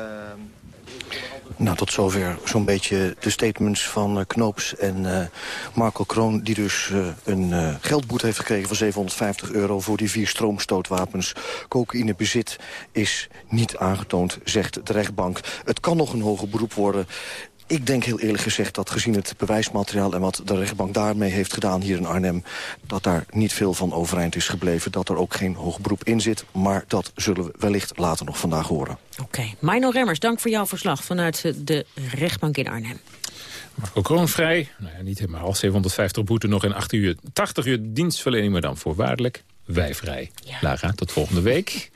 Speaker 6: nou, tot zover zo'n beetje de statements van uh, Knoops en uh, Marco Kroon... die dus uh, een geldboete heeft gekregen van 750 euro... voor die vier stroomstootwapens. Cocaïnebezit is niet aangetoond, zegt de rechtbank. Het kan nog een hoger beroep worden ik denk heel eerlijk gezegd dat gezien het bewijsmateriaal... en wat de rechtbank daarmee heeft gedaan hier in Arnhem... dat daar niet veel van overeind is gebleven. Dat er ook geen hoog beroep in zit. Maar dat zullen we wellicht later nog vandaag horen.
Speaker 4: Oké. Okay. Remmers, dank voor jouw verslag vanuit de rechtbank in Arnhem.
Speaker 5: Marco Kroon vrij. Nou ja, niet helemaal. 750 boete nog in 8 uur, 80 uur dienstverlening, maar dan voorwaardelijk wij vrij. Ja. Lara, tot volgende week.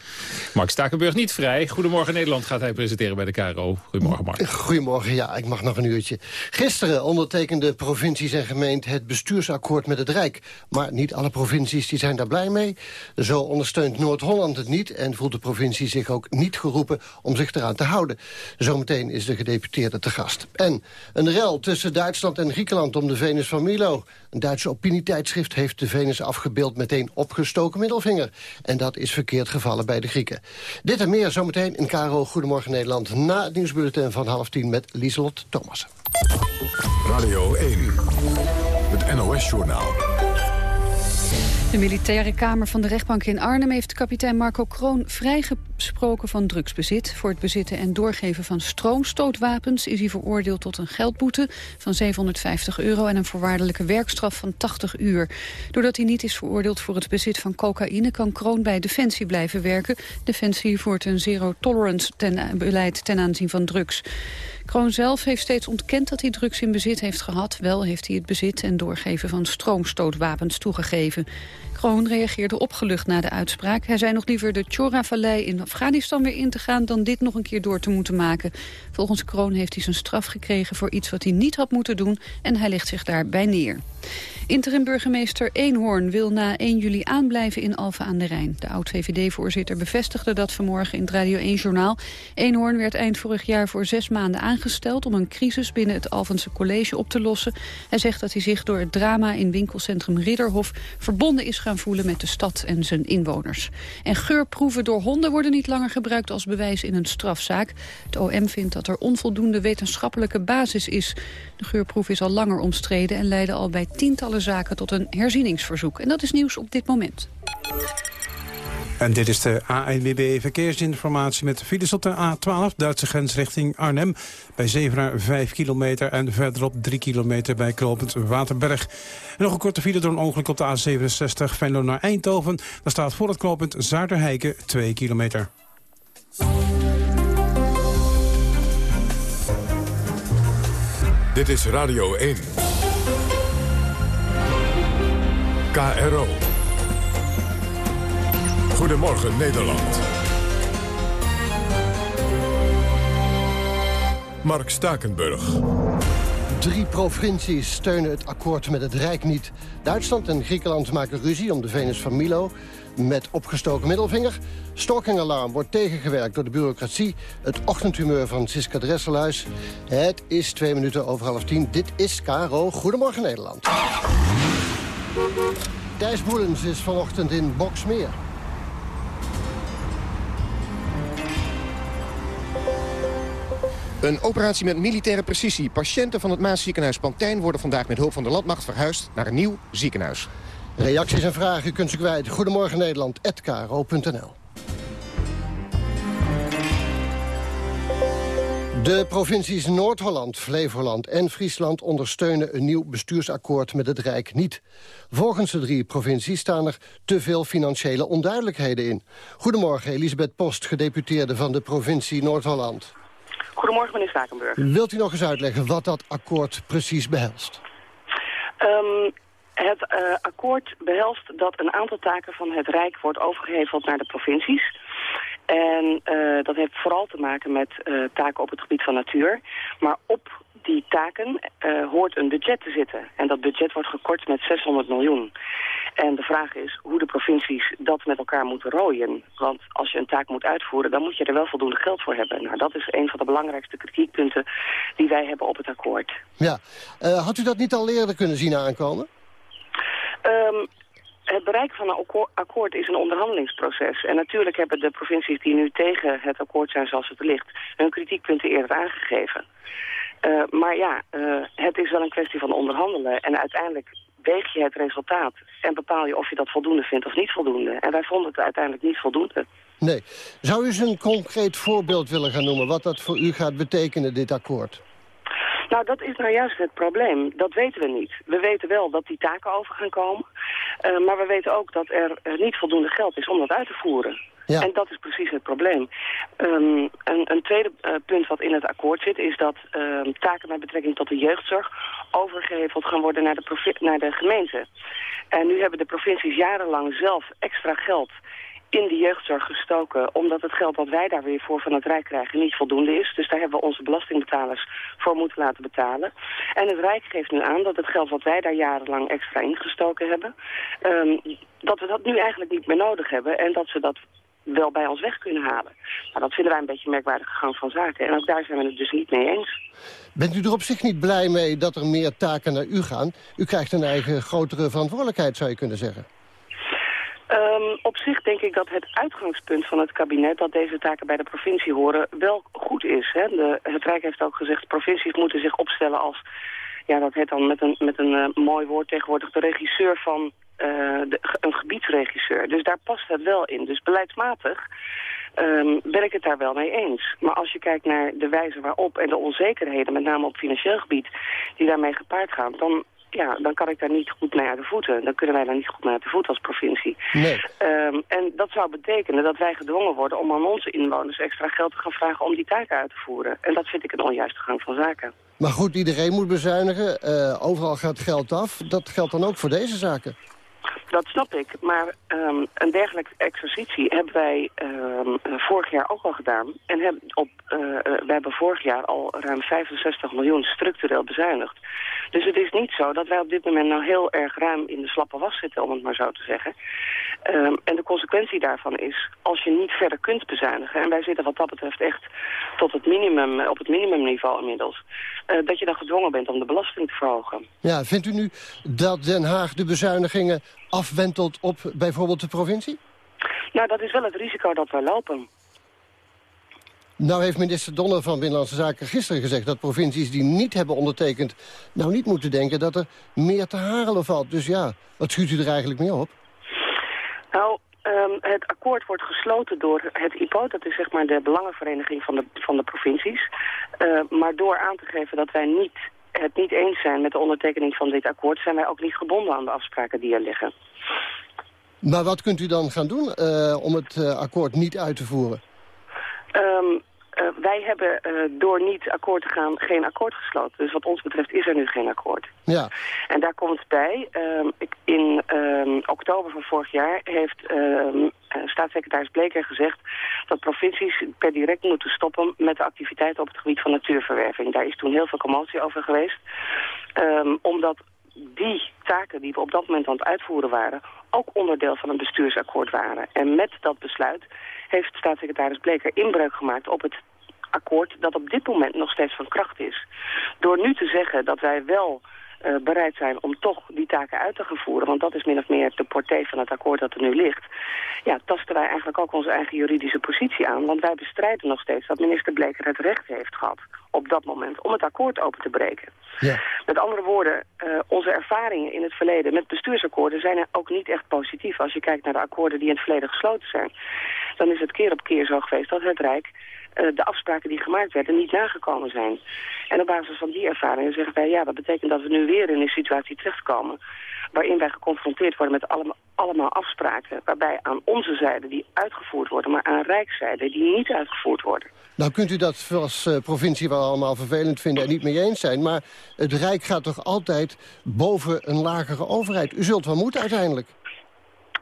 Speaker 5: Mark Stakenburg niet vrij. Goedemorgen Nederland gaat hij presenteren bij de KRO. Goedemorgen Mark.
Speaker 16: Goedemorgen, ja, ik mag nog een uurtje. Gisteren ondertekenden provincies en gemeenten het bestuursakkoord met het Rijk. Maar niet alle provincies die zijn daar blij mee. Zo ondersteunt Noord-Holland het niet en voelt de provincie zich ook niet geroepen om zich eraan te houden. Zometeen is de gedeputeerde te gast. En een rel tussen Duitsland en Griekenland om de Venus van Milo. Een Duitse opinietijdschrift heeft de Venus afgebeeld meteen En dat is verkeerd gevallen bij de Grieken. Dit en meer zometeen in Caro Goedemorgen Nederland... na het nieuwsbulletin van half tien met Lieselot Thomas.
Speaker 1: Radio 1, het NOS-journaal.
Speaker 2: De militaire kamer van de rechtbank in Arnhem heeft kapitein Marco Kroon vrijgesproken van drugsbezit. Voor het bezitten en doorgeven van stroomstootwapens is hij veroordeeld tot een geldboete van 750 euro en een voorwaardelijke werkstraf van 80 uur. Doordat hij niet is veroordeeld voor het bezit van cocaïne kan Kroon bij Defensie blijven werken. Defensie voert een zero-tolerance ten, beleid ten aanzien van drugs. Kroon zelf heeft steeds ontkend dat hij drugs in bezit heeft gehad. Wel heeft hij het bezit en doorgeven van stroomstootwapens toegegeven. Kroon reageerde opgelucht na de uitspraak. Hij zei nog liever de Chora-vallei in Afghanistan weer in te gaan... dan dit nog een keer door te moeten maken. Volgens Kroon heeft hij zijn straf gekregen voor iets wat hij niet had moeten doen... en hij legt zich daarbij neer. Interim-burgemeester Eenhoorn wil na 1 juli aanblijven in Alphen aan de Rijn. De oud-VVD-voorzitter bevestigde dat vanmorgen in het Radio 1-journaal. Eenhoorn werd eind vorig jaar voor zes maanden aangesteld... om een crisis binnen het Alphense College op te lossen. Hij zegt dat hij zich door het drama in winkelcentrum Ridderhof... verbonden is gaan voelen met de stad en zijn inwoners. En geurproeven door honden worden niet langer gebruikt als bewijs in een strafzaak. Het OM vindt dat er onvoldoende wetenschappelijke basis is. De geurproef is al langer omstreden en leidde al bij tientallen zaken tot een herzieningsverzoek. En dat is nieuws op dit moment.
Speaker 3: En dit is de ANWB Verkeersinformatie met files op de A12, Duitse grens richting Arnhem. Bij Zevenaar 5 kilometer en verderop 3 kilometer bij Klopend Waterberg. En nog een korte file door een ongeluk op de A67, Venlo naar Eindhoven. Daar staat voor het knooppunt Zuiderheiken 2 kilometer.
Speaker 1: Dit is Radio 1. KRO. Goedemorgen Nederland. Mark Stakenburg.
Speaker 16: Drie provincies steunen het akkoord met het Rijk niet. Duitsland en Griekenland maken ruzie om de Venus van Milo met opgestoken middelvinger. Stalkingalarm wordt tegengewerkt door de bureaucratie. Het ochtendhumeur van Siska Dresselhuis. Het is twee minuten over half tien. Dit is Caro. Goedemorgen Nederland. Thijs Boelens is vanochtend in Boksmeer.
Speaker 17: Een operatie met militaire precisie. Patiënten van het Maasziekenhuis Pantijn worden vandaag met hulp van de landmacht verhuisd naar een nieuw ziekenhuis.
Speaker 16: Reacties en vragen kunt u kwijt. Goedemorgen Nederland, De provincies Noord-Holland, Flevoland en Friesland ondersteunen een nieuw bestuursakkoord met het Rijk niet. Volgens de drie provincies staan er te veel financiële onduidelijkheden in. Goedemorgen, Elisabeth Post, gedeputeerde van de provincie Noord-Holland.
Speaker 18: Goedemorgen, meneer Stakenburg.
Speaker 16: Wilt u nog eens uitleggen wat dat akkoord precies behelst?
Speaker 18: Um, het uh, akkoord behelst dat een aantal taken van het Rijk wordt overgeheveld naar de provincies. En uh, dat heeft vooral te maken met uh, taken op het gebied van natuur. Maar op die taken hoort een budget te zitten. En dat budget wordt gekort met 600 miljoen. En de vraag is hoe de provincies dat met elkaar moeten rooien. Want als je een taak moet uitvoeren, dan moet je er wel voldoende geld voor hebben. Nou, dat is een van de belangrijkste kritiekpunten die wij hebben op het akkoord.
Speaker 16: Ja, had u dat niet al eerder kunnen zien aankomen?
Speaker 18: Um, het bereik van een akkoord is een onderhandelingsproces. En natuurlijk hebben de provincies die nu tegen het akkoord zijn zoals het ligt... hun kritiekpunten eerder aangegeven. Uh, maar ja, uh, het is wel een kwestie van onderhandelen. En uiteindelijk weeg je het resultaat en bepaal je of je dat voldoende vindt of niet voldoende. En wij vonden het uiteindelijk niet voldoende.
Speaker 16: Nee. Zou u eens een concreet voorbeeld willen gaan noemen... wat dat voor u gaat betekenen, dit akkoord?
Speaker 18: Nou, dat is nou juist het probleem. Dat weten we niet. We weten wel dat die taken over gaan komen. Uh, maar we weten ook dat er uh, niet voldoende geld is om dat uit te voeren. Ja. En dat is precies het probleem. Um, een, een, tweede uh, punt wat in het akkoord zit... is dat um, taken met betrekking tot de jeugdzorg... overgeheveld gaan worden naar de, naar de gemeente. En nu hebben de provincies jarenlang zelf extra geld in de jeugdzorg gestoken... omdat het geld dat wij daar weer voor van het Rijk krijgen niet voldoende is. Dus daar hebben we onze belastingbetalers voor moeten laten betalen. En het Rijk geeft nu aan dat het geld wat wij daar jarenlang extra ingestoken hebben... Um, dat we dat nu eigenlijk niet meer nodig hebben... en dat ze dat wel bij ons weg kunnen halen. Nou, dat vinden wij een beetje een merkwaardige gang van zaken. En ook daar zijn we het dus niet mee eens.
Speaker 16: Bent u er op zich niet blij mee dat er meer taken naar u gaan? U krijgt een eigen grotere verantwoordelijkheid, zou je kunnen zeggen.
Speaker 18: Um, op zich denk ik dat het uitgangspunt van het kabinet... dat deze taken bij de provincie horen, wel goed is. Hè? De, het Rijk heeft ook gezegd... provincies moeten zich opstellen als... ja, dat heet dan met een, met een uh, mooi woord tegenwoordig... de regisseur van uh, de, een gebiedsregisseur. Dus daar past het wel in. Dus beleidsmatig um, ben ik het daar wel mee eens. Maar als je kijkt naar de wijze waarop en de onzekerheden... met name op financieel gebied, die daarmee gepaard gaan... dan ja, dan kan ik daar niet goed mee uit de voeten. Dan kunnen wij daar niet goed mee uit de voeten als provincie.
Speaker 16: Nee.
Speaker 18: Um, en dat zou betekenen dat wij gedwongen worden om aan onze inwoners extra geld te gaan vragen om die taken uit te voeren. En dat vind ik een onjuiste gang van zaken.
Speaker 16: Maar goed, iedereen moet bezuinigen. Uh, overal gaat geld af. Dat geldt dan ook voor deze zaken.
Speaker 18: Dat snap ik, maar um, een dergelijke exercitie hebben wij um, vorig jaar ook al gedaan. En hebben op, uh, we hebben vorig jaar al ruim 65 miljoen structureel bezuinigd. Dus het is niet zo dat wij op dit moment nou heel erg ruim in de slappe was zitten, om het maar zo te zeggen. Um, en de consequentie daarvan is, als je niet verder kunt bezuinigen... en wij zitten wat dat betreft echt tot het minimum, op het minimumniveau inmiddels... Dat je dan gedwongen bent om de belasting te verhogen.
Speaker 16: Ja, vindt u nu dat Den Haag de bezuinigingen afwentelt op bijvoorbeeld de provincie?
Speaker 18: Nou, dat is wel het risico dat wij lopen.
Speaker 16: Nou heeft minister Donner van Binnenlandse Zaken gisteren gezegd... dat provincies die niet hebben ondertekend... nou niet moeten denken dat er meer te harelen valt. Dus ja, wat schuurt u er eigenlijk mee op?
Speaker 18: Nou, um, het akkoord wordt gesloten door het IPO. Dat is zeg maar de belangenvereniging van de, van de provincies. Uh, maar door aan te geven dat wij niet, het niet eens zijn met de ondertekening van dit akkoord... zijn wij ook niet gebonden aan de afspraken die er liggen.
Speaker 16: Maar wat kunt u dan gaan doen uh, om het uh, akkoord niet uit te voeren?
Speaker 18: Um, uh, wij hebben door niet akkoord te gaan geen akkoord gesloten. Dus wat ons betreft is er nu geen akkoord.
Speaker 16: Ja.
Speaker 18: En daar komt bij, um, in um, oktober van vorig jaar heeft staatssecretaris Bleker gezegd... dat provincies per direct moeten stoppen met de activiteiten op het gebied van natuurverwerving. Daar is toen heel veel commotie over geweest. omdat die taken die we op dat moment aan het uitvoeren waren... ook onderdeel van een bestuursakkoord waren. En met dat besluit heeft staatssecretaris Bleker inbreuk gemaakt op het akkoord dat op dit moment nog steeds van kracht is. Door nu te zeggen dat wij wel uh, bereid zijn om toch die taken uit te gaan voeren. Want dat is min of meer de portée van het akkoord dat er nu ligt. Ja, tasten wij eigenlijk ook onze eigen juridische positie aan. Want wij bestrijden nog steeds dat minister Bleker het recht heeft gehad op dat moment om het akkoord open te breken.
Speaker 16: Ja.
Speaker 18: Met andere woorden, uh, onze ervaringen in het verleden met bestuursakkoorden zijn ook niet echt positief. Als je kijkt naar de akkoorden die in het verleden gesloten zijn, dan is het keer op keer zo geweest dat het Rijk de afspraken die gemaakt werden niet nagekomen zijn. En op basis van die ervaringen zeggen wij, ja, dat betekent dat we nu weer in een situatie terechtkomen waarin wij geconfronteerd worden met allemaal, afspraken... waarbij aan onze zijde die uitgevoerd worden, maar aan Rijkszijde die niet uitgevoerd worden.
Speaker 16: Nou kunt u dat als uh, provincie wel allemaal vervelend vinden en niet mee eens zijn... maar het Rijk gaat toch altijd boven een lagere overheid? U zult wel moeten uiteindelijk.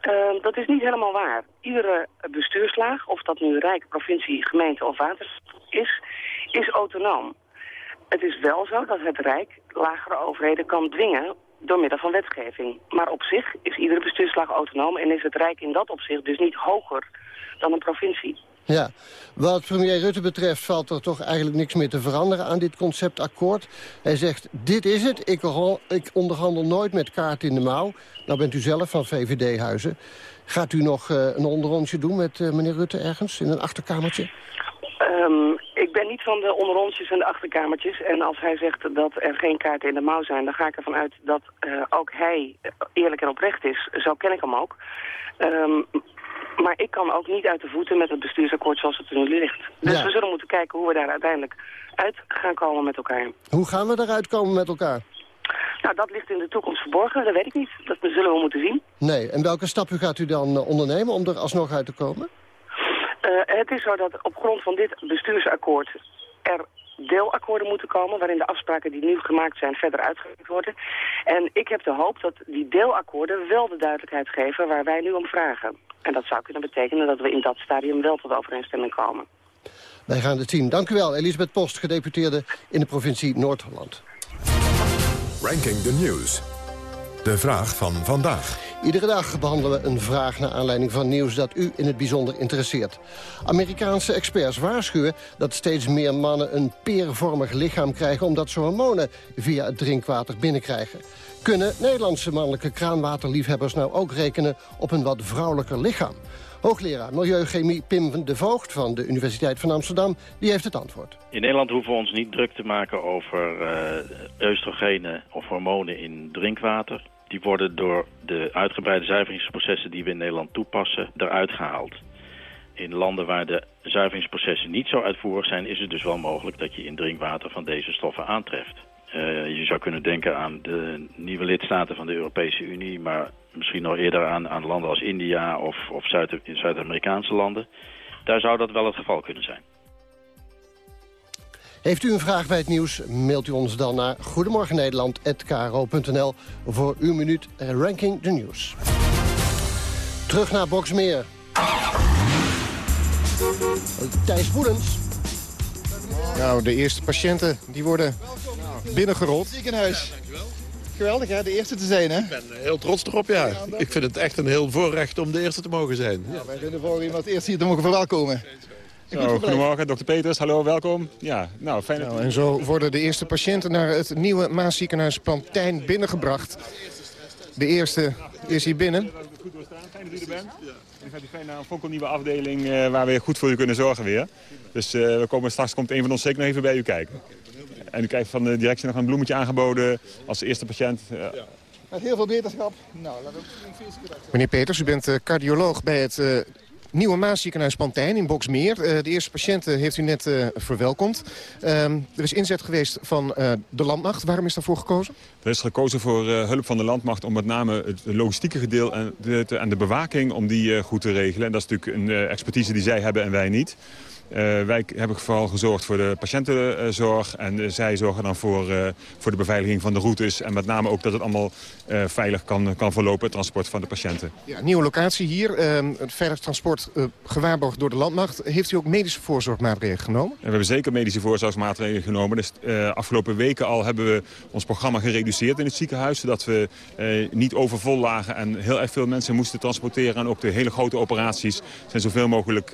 Speaker 18: Uh, dat is niet helemaal waar. Iedere bestuurslaag, of dat nu Rijk, provincie, gemeente of water is, is autonoom. Het is wel zo dat het Rijk lagere overheden kan dwingen door middel van wetgeving. Maar op zich is iedere bestuurslag autonoom en is het Rijk in dat opzicht dus niet hoger dan een provincie.
Speaker 16: Ja, wat premier Rutte betreft valt er toch eigenlijk niks meer te veranderen aan dit conceptakkoord. Hij zegt, dit is het, ik, ik onderhandel nooit met kaart in de mouw. Nou bent u zelf van VVD-huizen. Gaat u nog uh, een onderrondje doen met uh, meneer Rutte ergens in een achterkamertje?
Speaker 18: Um, ik ben niet van de onderrondjes en de achterkamertjes. En als hij zegt dat er geen kaarten in de mouw zijn... dan ga ik ervan uit dat uh, ook hij eerlijk en oprecht is. Zo ken ik hem ook. Um, Maar ik kan ook niet uit de voeten met het bestuursakkoord zoals het er nu ligt. Dus
Speaker 16: Ja.
Speaker 18: we zullen moeten kijken hoe we daar uiteindelijk uit gaan komen met elkaar.
Speaker 16: Hoe gaan we eruit komen met elkaar?
Speaker 18: Nou, dat ligt in de toekomst verborgen, dat weet ik niet. Dat zullen we moeten zien.
Speaker 16: Nee, en welke stappen gaat u dan eh, ondernemen om er alsnog uit te komen?
Speaker 18: Eh, het is zo dat op grond van dit bestuursakkoord er deelakkoorden moeten komen... waarin de afspraken die nu gemaakt zijn verder uitgewerkt worden. En ik heb de hoop dat die deelakkoorden wel de duidelijkheid geven waar wij nu om vragen. En dat zou kunnen betekenen dat we in dat stadium wel tot overeenstemming komen.
Speaker 16: Wij gaan het zien. Dank u wel, Elisabeth Post, gedeputeerde in de provincie Noord-Holland.
Speaker 1: Ranking the News. De vraag van vandaag.
Speaker 16: Iedere dag behandelen we een vraag naar aanleiding van nieuws dat u in het bijzonder interesseert. Amerikaanse experts waarschuwen dat steeds meer mannen een peervormig lichaam krijgen... omdat ze hormonen via het drinkwater binnenkrijgen. Kunnen Nederlandse mannelijke kraanwaterliefhebbers nou ook rekenen op een wat vrouwelijker lichaam? Hoogleraar Milieuchemie Pim van de Voogd van de Universiteit van Amsterdam, die heeft het antwoord.
Speaker 19: In Nederland hoeven we ons niet druk te maken over uh, oestrogenen of hormonen in drinkwater. Die worden door de uitgebreide zuiveringsprocessen die we in Nederland toepassen eruit gehaald. In landen waar de zuiveringsprocessen niet zo uitvoerig zijn... is het dus wel mogelijk dat je in drinkwater van deze stoffen aantreft. Uh, je zou kunnen denken aan de nieuwe lidstaten van de Europese Unie... maar misschien nog eerder aan, aan landen als India of, of Zuid-Amerikaanse landen. Daar zou dat wel het geval kunnen zijn.
Speaker 16: Heeft u een vraag bij het nieuws, mailt u ons dan naar goedemorgennederland.kro.nl voor uw minuut Ranking de Nieuws. Terug naar Boksmeer. Thijs Boedens.
Speaker 17: Nou, de eerste patiënten die worden binnengerold.
Speaker 20: Ziekenhuis. Geweldig hè, de eerste te zijn hè?
Speaker 21: Ik ben heel trots erop, ja. Ik vind het echt een heel voorrecht om de eerste te mogen zijn.
Speaker 20: Ja, wij vinden voor iemand eerst hier te mogen verwelkomen.
Speaker 22: Zo, goedemorgen, dokter Peters. Hallo, welkom. Ja, nou, fijn dat...
Speaker 17: Nou, en zo worden de eerste patiënten naar het nieuwe Maasziekenhuis Plantijn binnengebracht. De eerste is hier binnen.
Speaker 22: Goed doorstaan. Fijn dat u er bent. En dan gaat u fijn naar een fonkelnieuwe afdeling uh, waar we goed voor u kunnen zorgen weer. Dus uh, we komen, straks komt een van ons zeker nog even bij u kijken. En u krijgt van de directie nog een bloemetje aangeboden als eerste patiënt. Uh,
Speaker 20: ja. Met heel veel beterschap. Nou, laten we een feestje
Speaker 17: Meneer Peters, u bent uh, cardioloog bij het uh, nieuwe Maasziekenhuis Pantijn in Boksmeer. Uh, de eerste patiënten heeft u net uh, verwelkomd. Uh, er is inzet geweest van uh, de landmacht. Waarom is daarvoor gekozen?
Speaker 22: Er is gekozen voor hulp van de landmacht om met name het logistieke gedeelte en de, bewaking om die goed te regelen. En dat is natuurlijk een expertise die zij hebben en wij niet. Uh, wij hebben vooral gezorgd voor de patiëntenzorg. En zij zorgen dan voor, uh, voor de beveiliging van de routes. En met name ook dat het allemaal veilig kan, kan verlopen, het transport van de patiënten.
Speaker 17: Ja, nieuwe locatie hier. Ehm, het veilig transport gewaarborgd door de landmacht. Heeft u ook medische voorzorgmaatregelen genomen?
Speaker 22: En we hebben zeker medische voorzorgsmaatregelen genomen. Dus afgelopen weken al hebben we ons programma gereduceerd in het ziekenhuis. Zodat we niet overvol lagen en heel erg veel mensen moesten transporteren. En ook de hele grote operaties zijn zoveel mogelijk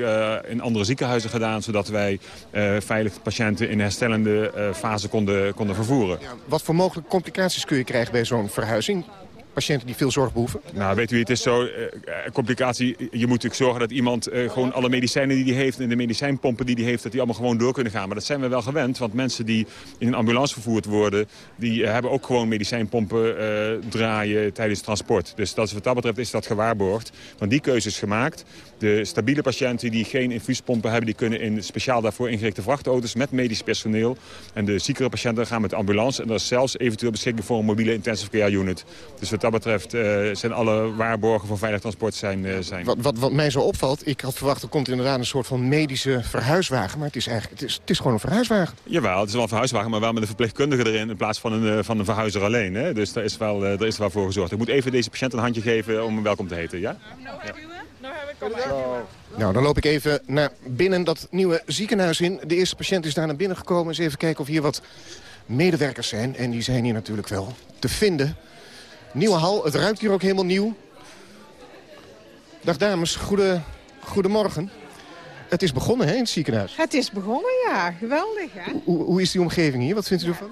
Speaker 22: in andere ziekenhuizen gedaan zodat wij uh, veilig patiënten in de herstellende uh, fase konden, konden vervoeren.
Speaker 17: Ja, wat voor mogelijke complicaties kun je krijgen bij zo'n verhuizing? Patiënten die veel zorg behoeven?
Speaker 22: Nou, weet u, het is zo, uh, complicatie, je moet natuurlijk zorgen dat iemand gewoon alle medicijnen die hij heeft... en de medicijnpompen die hij heeft, dat die allemaal gewoon door kunnen gaan. Maar dat zijn we wel gewend, want mensen die in een ambulance vervoerd worden... die hebben ook gewoon medicijnpompen draaien tijdens transport. Dus dat, wat dat betreft is dat gewaarborgd. Want die keuze is gemaakt. De stabiele patiënten die geen infuuspompen hebben... die kunnen in speciaal daarvoor ingerichte vrachtauto's met medisch personeel. En de ziekere patiënten gaan met de ambulance. En dat is zelfs eventueel beschikking voor een mobiele intensive care unit. Dus wat dat betreft uh, zijn alle waarborgen voor veilig transport zijn... Uh, zijn.
Speaker 17: Wat, wat, wat mij zo opvalt, ik had verwacht... er komt inderdaad een soort van medische verhuiswagen. Maar het is eigenlijk het is, het is gewoon een verhuiswagen.
Speaker 22: Jawel, het is wel een verhuiswagen, maar wel met een verpleegkundige erin... in plaats van een, van een verhuizer alleen. Hè? Dus daar is, wel, uh, daar is wel voor gezorgd. Ik moet even deze patiënt een handje geven om hem welkom te heten. Ja? ja.
Speaker 17: Nou, dan loop ik even naar binnen dat nieuwe ziekenhuis in. De eerste patiënt is daar naar binnen gekomen. Eens even kijken of hier wat medewerkers zijn. En die zijn hier natuurlijk wel te vinden. Nieuwe hal, het ruikt hier ook helemaal nieuw. Dag dames, goede, goedemorgen. Het is begonnen hè, in het ziekenhuis.
Speaker 23: Het is begonnen, ja. Geweldig, hè?
Speaker 17: Hoe, hoe is die omgeving hier? Wat vindt u ervan?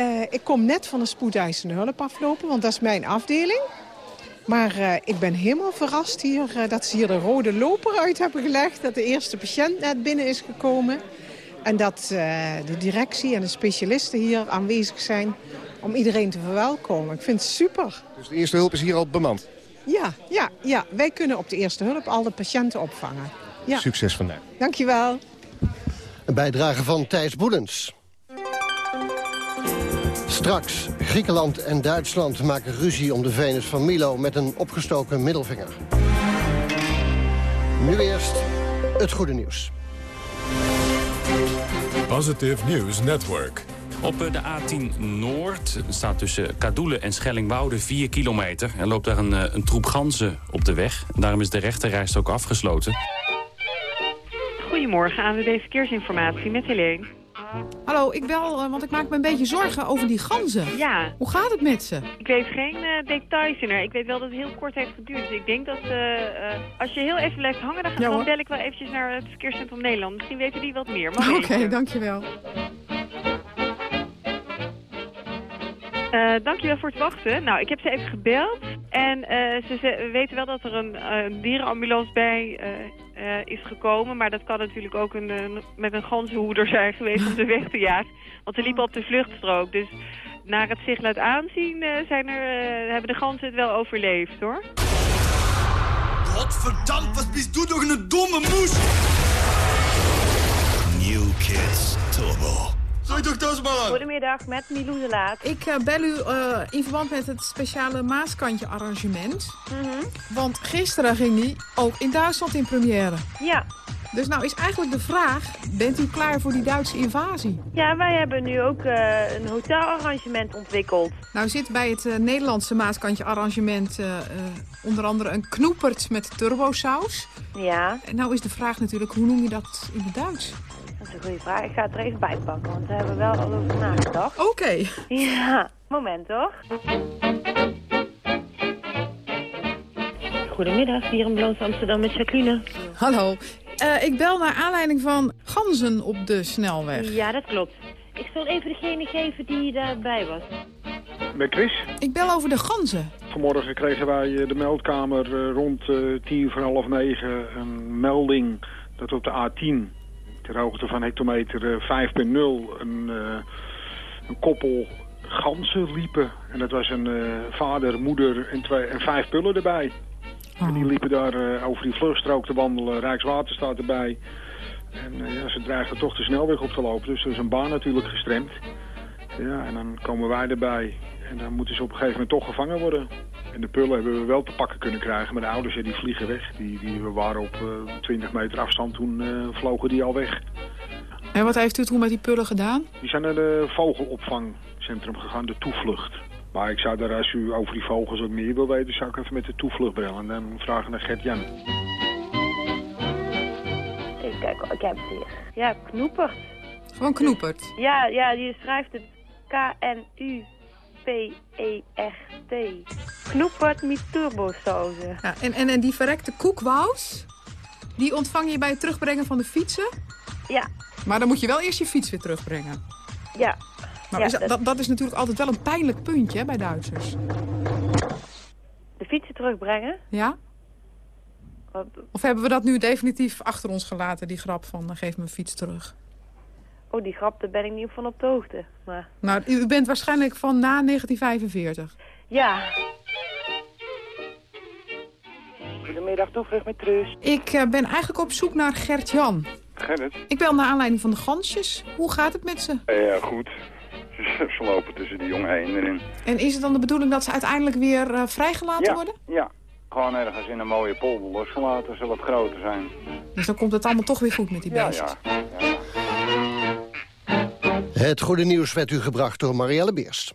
Speaker 23: Uh, ik kom net van de spoedeisende hulp aflopen, want dat is mijn afdeling. Maar uh, ik ben helemaal verrast hier uh, dat ze hier de rode loper uit hebben gelegd. Dat de eerste patiënt net binnen is gekomen. En dat uh, de directie en de specialisten hier aanwezig zijn om iedereen te verwelkomen. Ik vind het super.
Speaker 17: Dus de eerste hulp is hier al bemand?
Speaker 23: Ja, ja, ja, wij kunnen op de eerste hulp al de patiënten opvangen. Ja.
Speaker 17: Succes vandaag.
Speaker 23: Dankjewel.
Speaker 16: Een bijdrage van Thijs Boelens. Straks, Griekenland en Duitsland maken ruzie om de Venus van Milo... met een opgestoken middelvinger. Nu eerst het goede nieuws.
Speaker 1: Positive News Network.
Speaker 24: Op de A10 Noord staat tussen Kadoelen en Schellingwoude 4 kilometer. Er loopt daar een, eh, een troep ganzen op de weg. Daarom is de rechterrijstrook afgesloten.
Speaker 25: Goedemorgen, ANWB Verkeersinformatie met Helene.
Speaker 26: Hallo, ik bel, eh, want ik maak me een beetje zorgen over die ganzen.
Speaker 25: Ja.
Speaker 26: Hoe gaat het met ze?
Speaker 25: Ik weet geen uh, details in er. Ik weet wel dat het heel kort heeft geduurd. Dus ik denk dat uh, als je heel even blijft hangen, dan, dan bel ik wel eventjes naar het Verkeerscentrum Nederland. Misschien weten die wat meer.
Speaker 26: Oké, okay, dankjewel.
Speaker 25: Uh, dankjewel voor het wachten. Nou, ik heb ze even gebeld. En uh, ze, ze, weten wel dat er een uh, dierenambulance bij is gekomen. Maar dat kan natuurlijk ook een, met een ganzenhoeder zijn geweest om ze weg te jagen. Want ze liepen op de vluchtstrook. Dus naar het zich laat aanzien zijn er, hebben de ganzen het wel overleefd, hoor.
Speaker 27: Godverdamt, wat bist du toch een domme moes?
Speaker 28: New Kids Turbo.
Speaker 25: Goedemiddag, met Milou de Laat.
Speaker 26: Ik uh, bel u uh, in verband met het speciale Maaskantje arrangement.
Speaker 25: Mm -hmm.
Speaker 26: Want gisteren ging die ook in Duitsland in première.
Speaker 25: Ja.
Speaker 26: Dus nou is eigenlijk de vraag, bent u klaar voor die Duitse invasie?
Speaker 25: Ja, wij hebben nu ook uh, een hotelarrangement ontwikkeld.
Speaker 26: Nou zit bij het Nederlandse Maaskantje arrangement onder andere een knoepert met turbosaus.
Speaker 25: Ja.
Speaker 26: En nou is de vraag natuurlijk, hoe noem je dat in het Duits?
Speaker 25: Dat is een goede vraag. Ik ga het er even bij pakken, want daar hebben we wel al over nagedacht.
Speaker 26: Oké. Okay.
Speaker 25: Ja, moment hoor. Goedemiddag, hier in Bloos Amsterdam met Jacqueline.
Speaker 26: Hallo. Uh, ik bel naar aanleiding van ganzen op de snelweg.
Speaker 25: Ja, dat klopt. Ik zal even degene geven die daarbij was.
Speaker 29: Met Chris?
Speaker 26: Ik bel over de ganzen.
Speaker 29: Vanmorgen kregen wij de meldkamer rond uh, tien voor half negen een melding dat op de A10 ter hoogte van hectometer 5.0 een, uh, een koppel ganzen liepen. En dat was een uh, vader, moeder en, twee, en vijf pullen erbij. Oh. En die liepen daar over die vluchtstrook te wandelen. Rijkswaterstaat erbij. En ja, ze dreigden toch de snelweg op te lopen. Dus er is een baan natuurlijk gestremd. Ja, en dan komen wij erbij. En dan moeten ze op een gegeven moment toch gevangen worden. En de pullen hebben we wel te pakken kunnen krijgen. Maar de ouders ja, die vliegen weg. Die, die we waren op uh, 20 meter afstand. Toen uh, vlogen die al weg.
Speaker 26: En wat heeft u toen met die pullen gedaan?
Speaker 29: Die zijn naar de vogelopvangcentrum gegaan. De toevlucht. Maar ik zou daar, als u over die vogels ook meer wil weten... zou ik even met de toevlucht bellen. En dan vragen naar Gert-Jan.
Speaker 25: Even kijken, ik heb het hier. Ja, knoepert.
Speaker 26: Gewoon knoepert?
Speaker 25: Ja, ja die schrijft het K-N-U... P-E-R-T. Knoepert met turbosauzen.
Speaker 26: Ja, en, en, en die verrekte koekwous, die ontvang je bij het terugbrengen van de fietsen?
Speaker 25: Ja.
Speaker 26: Maar dan moet je wel eerst je fiets weer terugbrengen.
Speaker 25: Ja.
Speaker 26: Nou,
Speaker 25: ja,
Speaker 26: is dat, dat, dat, is natuurlijk altijd wel een pijnlijk puntje hè, bij Duitsers.
Speaker 25: De fietsen terugbrengen?
Speaker 26: Ja.
Speaker 25: Wat?
Speaker 26: Of hebben we dat nu definitief achter ons gelaten, die grap van uh, geef mijn fiets terug?
Speaker 25: Oh, die grap, daar ben ik niet van op de hoogte. Maar...
Speaker 26: Nou, u bent waarschijnlijk van na 1945.
Speaker 25: Ja.
Speaker 30: Goedemiddag, toevlucht met Truus.
Speaker 26: Ik uh, ben eigenlijk op zoek naar Gert-Jan.
Speaker 30: Gerrit?
Speaker 26: Ik bel naar aanleiding van de gansjes. Hoe gaat het met ze?
Speaker 30: Ja, goed. [LAUGHS] Ze lopen tussen de jongen heen erin.
Speaker 26: En is het dan de bedoeling dat ze uiteindelijk weer uh, vrijgelaten
Speaker 30: ja,
Speaker 26: worden?
Speaker 30: Ja, gewoon ergens in een mooie polder losgelaten, ze wat groter zijn.
Speaker 26: Dus dan komt het allemaal toch weer goed met die beestjes?
Speaker 30: Ja, ja. ja.
Speaker 16: Het goede nieuws werd u gebracht door Marielle Beerst.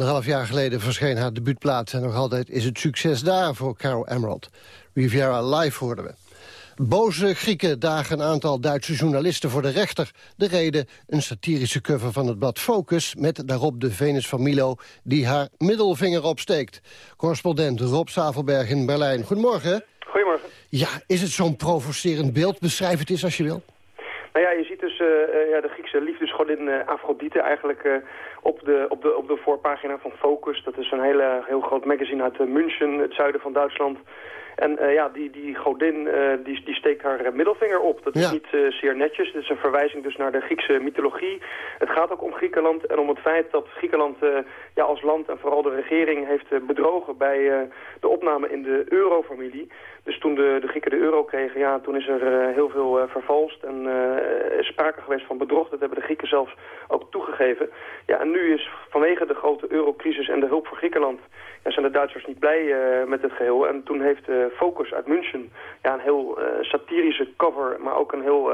Speaker 16: Anderhalf jaar geleden verscheen haar debuutplaat... en nog altijd is het succes daar voor Carol Emerald. Riviera Live hoorden we. Boze Grieken dagen een aantal Duitse journalisten voor de rechter. De reden een satirische cover van het blad Focus... met daarop de Venus van Milo die haar middelvinger opsteekt. Correspondent Rob Zavelberg in Berlijn. Goedemorgen.
Speaker 31: Goedemorgen.
Speaker 16: Ja, is het zo'n provocerend beeld? Beschrijf het eens als je wil.
Speaker 31: Nou ja, je ziet dus eh, ja, de Liefdesgodin uh, Afrodite eigenlijk eh, op, de, op, de, op de voorpagina van Focus. Dat is een hele, heel groot magazine uit München, het zuiden van Duitsland. En eh, ja, die, die godin eh, die, die steekt haar middelvinger op. Dat is
Speaker 16: Ja.
Speaker 31: niet eh, zeer netjes. Het is een verwijzing dus naar de Griekse mythologie. Het gaat ook om Griekenland en om het feit dat Griekenland ja, als land en vooral de regering heeft bedrogen bij de opname in de eurofamilie. Dus toen de, de Grieken de euro kregen, ja, toen is er heel veel vervalst en is sprake geweest van bedrog. Dat hebben de Grieken zelfs ook toegegeven. Ja, en nu is vanwege de grote eurocrisis en de hulp voor Griekenland ja, zijn de Duitsers niet blij eh, met het geheel. En toen heeft eh, Focus uit München ja, een heel eh, satirische cover, maar ook een heel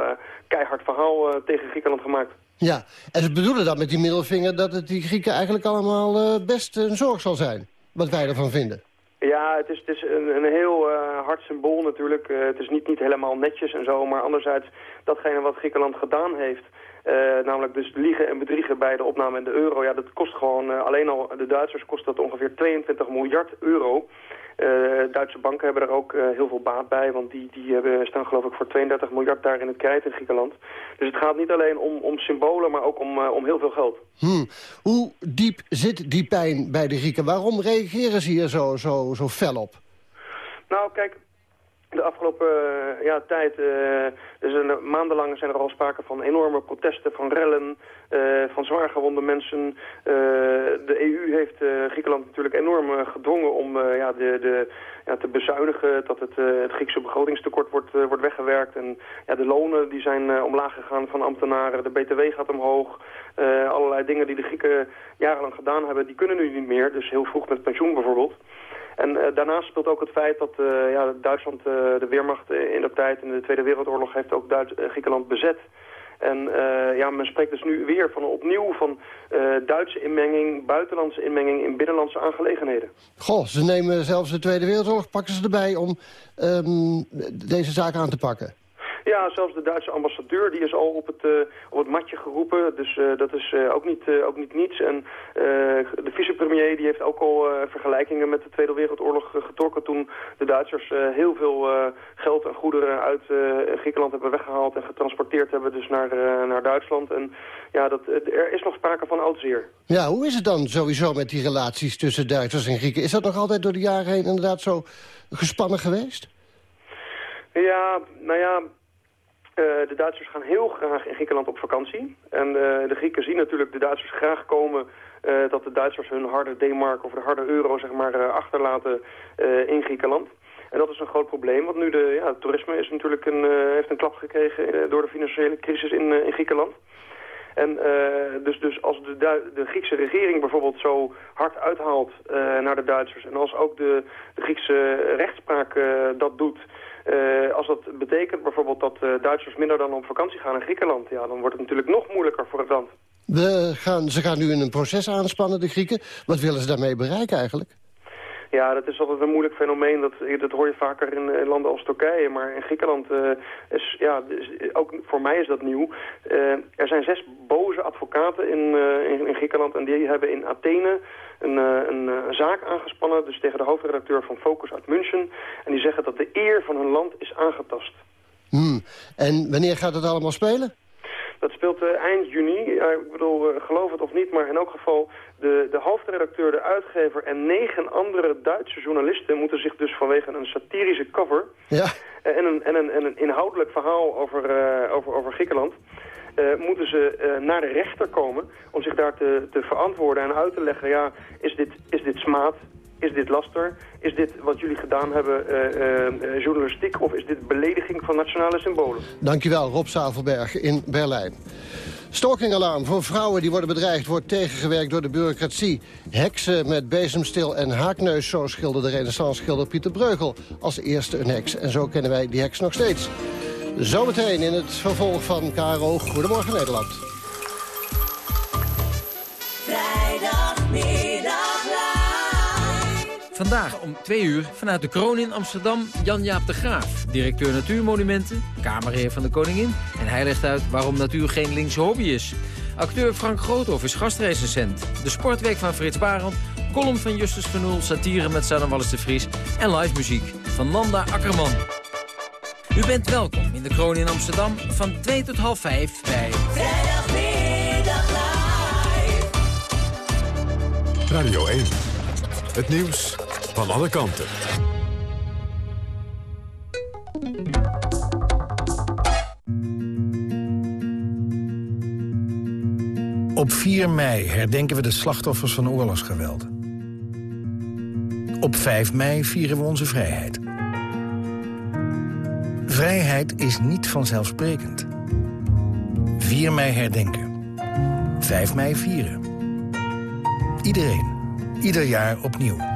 Speaker 31: keihard verhaal tegen Griekenland gemaakt.
Speaker 16: Ja, en ze bedoelen dat met die middelvinger... dat het die Grieken eigenlijk allemaal best een zorg zal zijn. Wat wij ervan vinden.
Speaker 31: Ja, het is, het is een, een heel hard symbool natuurlijk. Het is niet, niet helemaal netjes en zo, maar anderzijds datgene wat Griekenland gedaan heeft... eh, namelijk dus liegen en bedriegen bij de opname in de euro. Ja, dat kost gewoon, eh, alleen al de Duitsers kost dat ongeveer 22 miljard euro. Eh, Duitse banken hebben er ook heel veel baat bij, want die, die hebben, staan geloof ik voor 32 miljard daar in het krijt in Griekenland. Dus het gaat niet alleen om, om symbolen, maar ook om, om heel veel geld.
Speaker 16: Hmm. Hoe diep zit die pijn bij de Grieken? Waarom reageren ze hier zo, zo, zo fel op?
Speaker 31: Nou, kijk, de afgelopen eh, ja, tijd, eh, dus een, maandenlang zijn er al sprake van enorme protesten, van rellen, eh, van zwaar gewonde mensen. Eh, de EU heeft eh, Griekenland natuurlijk enorm eh, gedwongen om eh, ja, de, de, ja, te bezuinigen, dat het, eh, het Griekse begrotingstekort wordt, eh, wordt weggewerkt. En ja, de lonen die zijn eh, omlaag gegaan van ambtenaren, de BTW gaat omhoog. Eh, allerlei dingen die de Grieken jarenlang gedaan hebben, die kunnen nu niet meer. Dus heel vroeg met pensioen bijvoorbeeld. En eh, daarnaast speelt ook het feit dat eh, ja, Duitsland, eh, de Weermacht in de tijd in de Tweede Wereldoorlog heeft ook Duits, Griekenland bezet. En ja, men spreekt dus nu weer van opnieuw van Duitse inmenging, buitenlandse inmenging in binnenlandse aangelegenheden.
Speaker 16: Goh, ze nemen zelfs de Tweede Wereldoorlog, pakken ze erbij om ehm, deze zaak aan te pakken.
Speaker 31: Ja, zelfs de Duitse ambassadeur die is al op het, uh, op het matje geroepen. Dus uh, dat is uh, ook, niet, ook niet niets. En de vicepremier die heeft ook al vergelijkingen met de Tweede Wereldoorlog getrokken... toen de Duitsers heel veel geld en goederen uit Griekenland hebben weggehaald... en getransporteerd hebben dus naar, naar Duitsland. En ja, dat, er is nog sprake van oud zeer.
Speaker 16: Ja, hoe is het dan sowieso met die relaties tussen Duitsers en Grieken? Is dat nog altijd door de jaren heen inderdaad zo gespannen geweest?
Speaker 31: Ja, nou ja, uh, de Duitsers gaan heel graag in Griekenland op vakantie. En uh, de Grieken zien natuurlijk de Duitsers graag komen... Uh, dat de Duitsers hun harde D-mark of de harde euro zeg maar, achterlaten in Griekenland. En dat is een groot probleem, want nu de, ja, het toerisme is natuurlijk een, heeft een klap gekregen door de financiële crisis in, in Griekenland. En dus, dus als de, de Griekse regering bijvoorbeeld zo hard uithaalt naar de Duitsers... en als ook de, de Griekse rechtspraak dat doet... Uh, als dat betekent bijvoorbeeld dat uh, Duitsers minder dan op vakantie gaan in Griekenland... Ja, dan wordt het natuurlijk nog moeilijker voor het land.
Speaker 16: We gaan, ze gaan nu in een proces aanspannen, de Grieken. Wat willen ze daarmee bereiken eigenlijk?
Speaker 31: Ja, dat is altijd een moeilijk fenomeen. Dat, dat hoor je vaker in, landen als Turkije. Maar in Griekenland uh, is, ja, ook voor mij is dat nieuw. er zijn zes boze advocaten in, in, in, Griekenland en die hebben in Athene een, eh, een, een, zaak aangespannen, dus tegen de hoofdredacteur van Focus uit München. En die zeggen dat de eer van hun land is aangetast.
Speaker 16: Hmm. En wanneer gaat het allemaal spelen?
Speaker 31: Dat speelt uh, eind juni. ik bedoel, uh, geloof het of niet, maar in elk geval... De, de hoofdredacteur, de uitgever en negen andere Duitse journalisten... moeten zich dus vanwege een satirische cover... Ja. en, een, en, een, en een inhoudelijk verhaal over, over, over Griekenland... Uh, moeten ze uh, naar de rechter komen om zich daar te, te verantwoorden en uit te leggen... ja, is dit, is dit smaad, is dit laster, is dit wat jullie gedaan hebben uh, journalistiek... of is dit belediging van nationale symbolen?
Speaker 16: Dankjewel, Rob Zavelberg in Berlijn. Stalkingalarm voor vrouwen die worden bedreigd... wordt tegengewerkt door de bureaucratie. Heksen met bezemstil en haakneus, zo schilderde de renaissance-schilder Pieter Breugel... als eerste een heks. En zo kennen wij die heks nog steeds. Zometeen in het vervolg van KRO Goedemorgen Nederland.
Speaker 32: Vandaag om twee uur vanuit de kroon in Amsterdam Jan-Jaap de Graaf. Directeur Natuurmonumenten, Kamerheer van de Koningin. En hij legt uit waarom natuur geen linkse hobby is. Acteur Frank Groothoff is gastrecensent. De sportweek van Frits Barend. Column van Justus van Oel, satire met Sanne Wallis de Vries. En live muziek van Nanda Akkerman. U bent welkom in de Kroon in Amsterdam van 2 tot half 5 bij... Vrijdagmiddag live.
Speaker 1: Radio 1. Het nieuws van alle kanten.
Speaker 33: Op 4 mei herdenken we de slachtoffers van oorlogsgeweld. Op 5 mei vieren we onze vrijheid. Vrijheid is niet vanzelfsprekend. 4 mei herdenken. 5 mei vieren. Iedereen. Ieder jaar opnieuw.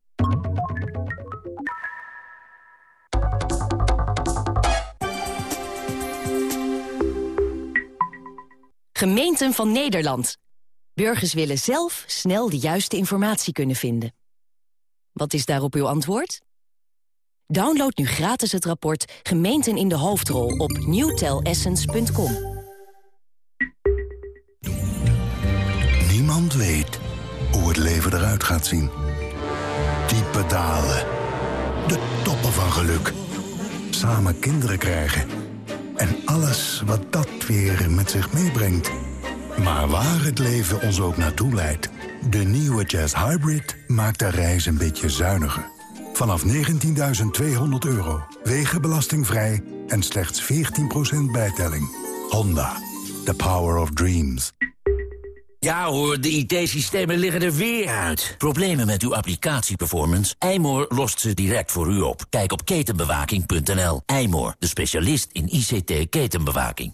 Speaker 34: Gemeenten van Nederland. Burgers willen zelf snel de juiste informatie kunnen vinden. Wat is daarop uw antwoord? Download nu gratis het rapport Gemeenten in de Hoofdrol op newtelessence.com.
Speaker 28: Niemand weet hoe het leven eruit gaat zien. Diepe dalen. De toppen van geluk. Samen kinderen krijgen. En alles wat dat weer met zich meebrengt. Maar waar het leven ons ook naartoe leidt... de nieuwe Jazz Hybrid maakt de reis een beetje zuiniger. Vanaf 19.200 euro. Wegenbelastingvrij en slechts 14% bijtelling. Honda. The power of dreams.
Speaker 35: Ja hoor, de IT-systemen liggen er weer uit. Problemen met uw applicatieperformance? Eymoor lost ze direct voor u op. Kijk op ketenbewaking.nl. Eymoor, de specialist in ICT-ketenbewaking.